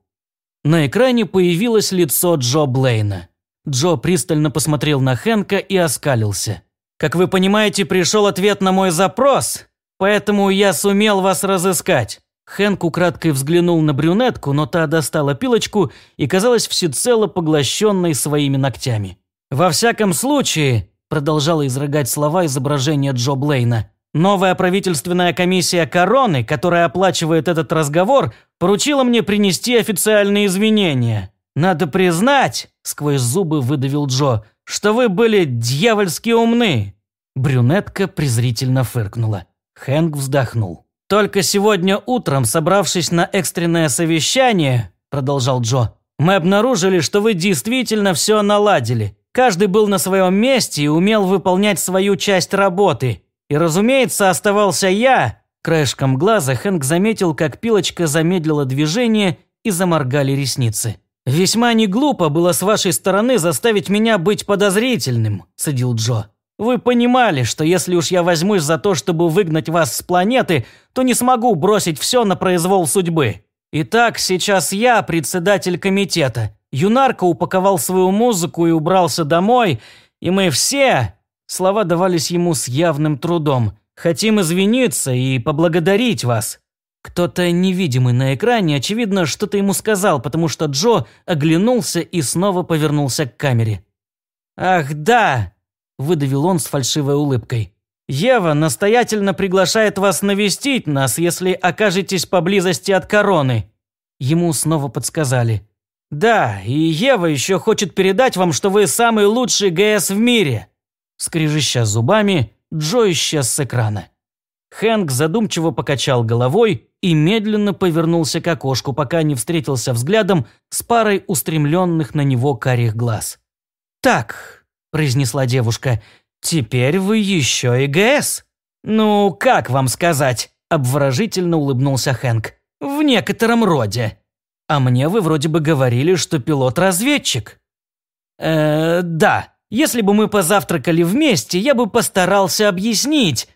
На экране появилось лицо Джо Блейна. Джо пристально посмотрел на Хэнка и оскалился. «Как вы понимаете, пришел ответ на мой запрос, поэтому я сумел вас разыскать». Хэнк украдкой взглянул на брюнетку, но та достала пилочку и казалась всецело поглощенной своими ногтями. «Во всяком случае», – продолжала изрыгать слова изображения Джо Блейна, Новая правительственная комиссия короны, которая оплачивает этот разговор, поручила мне принести официальные извинения. Надо признать, сквозь зубы выдавил Джо, что вы были дьявольски умны. Брюнетка презрительно фыркнула. Хэнк вздохнул. «Только сегодня утром, собравшись на экстренное совещание», – продолжал Джо, – «мы обнаружили, что вы действительно все наладили. Каждый был на своем месте и умел выполнять свою часть работы. И, разумеется, оставался я». Краешком глаза Хэнк заметил, как пилочка замедлила движение и заморгали ресницы. «Весьма не глупо было с вашей стороны заставить меня быть подозрительным», – цедил Джо. «Вы понимали, что если уж я возьмусь за то, чтобы выгнать вас с планеты, то не смогу бросить все на произвол судьбы. Итак, сейчас я председатель комитета. Юнарка упаковал свою музыку и убрался домой, и мы все...» Слова давались ему с явным трудом. «Хотим извиниться и поблагодарить вас. Кто-то невидимый на экране, очевидно, что-то ему сказал, потому что Джо оглянулся и снова повернулся к камере. «Ах, да!» – выдавил он с фальшивой улыбкой. «Ева настоятельно приглашает вас навестить нас, если окажетесь поблизости от короны». Ему снова подсказали. «Да, и Ева еще хочет передать вам, что вы самый лучший ГС в мире». Скрежеща зубами, Джо исчез с экрана. Хэнк задумчиво покачал головой и медленно повернулся к окошку, пока не встретился взглядом с парой устремленных на него карих глаз. «Так», – произнесла девушка, – «теперь вы еще и ГС». «Ну, как вам сказать?» – обворожительно улыбнулся Хэнк. «В некотором роде. А мне вы вроде бы говорили, что пилот-разведчик». «Э, да. Если бы мы позавтракали вместе, я бы постарался объяснить».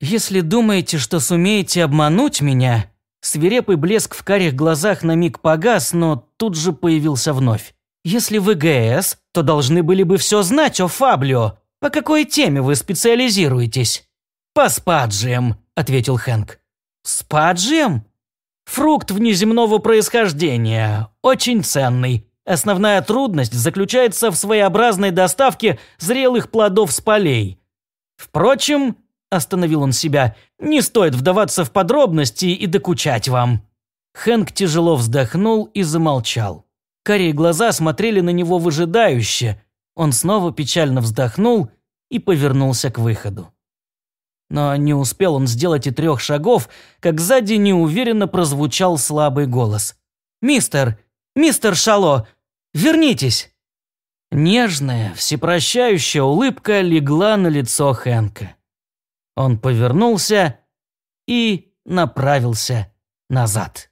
«Если думаете, что сумеете обмануть меня...» Свирепый блеск в карих глазах на миг погас, но тут же появился вновь. «Если вы ГС, то должны были бы все знать о Фаблио. По какой теме вы специализируетесь?» «По спаджиям», – ответил Хэнк. «Спаджиям?» «Фрукт внеземного происхождения. Очень ценный. Основная трудность заключается в своеобразной доставке зрелых плодов с полей. Впрочем, Остановил он себя. «Не стоит вдаваться в подробности и докучать вам». Хэнк тяжело вздохнул и замолчал. Карие глаза смотрели на него выжидающе. Он снова печально вздохнул и повернулся к выходу. Но не успел он сделать и трех шагов, как сзади неуверенно прозвучал слабый голос. «Мистер! Мистер Шало! Вернитесь!» Нежная, всепрощающая улыбка легла на лицо Хэнка. Он повернулся и направился назад.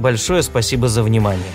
Большое спасибо за внимание.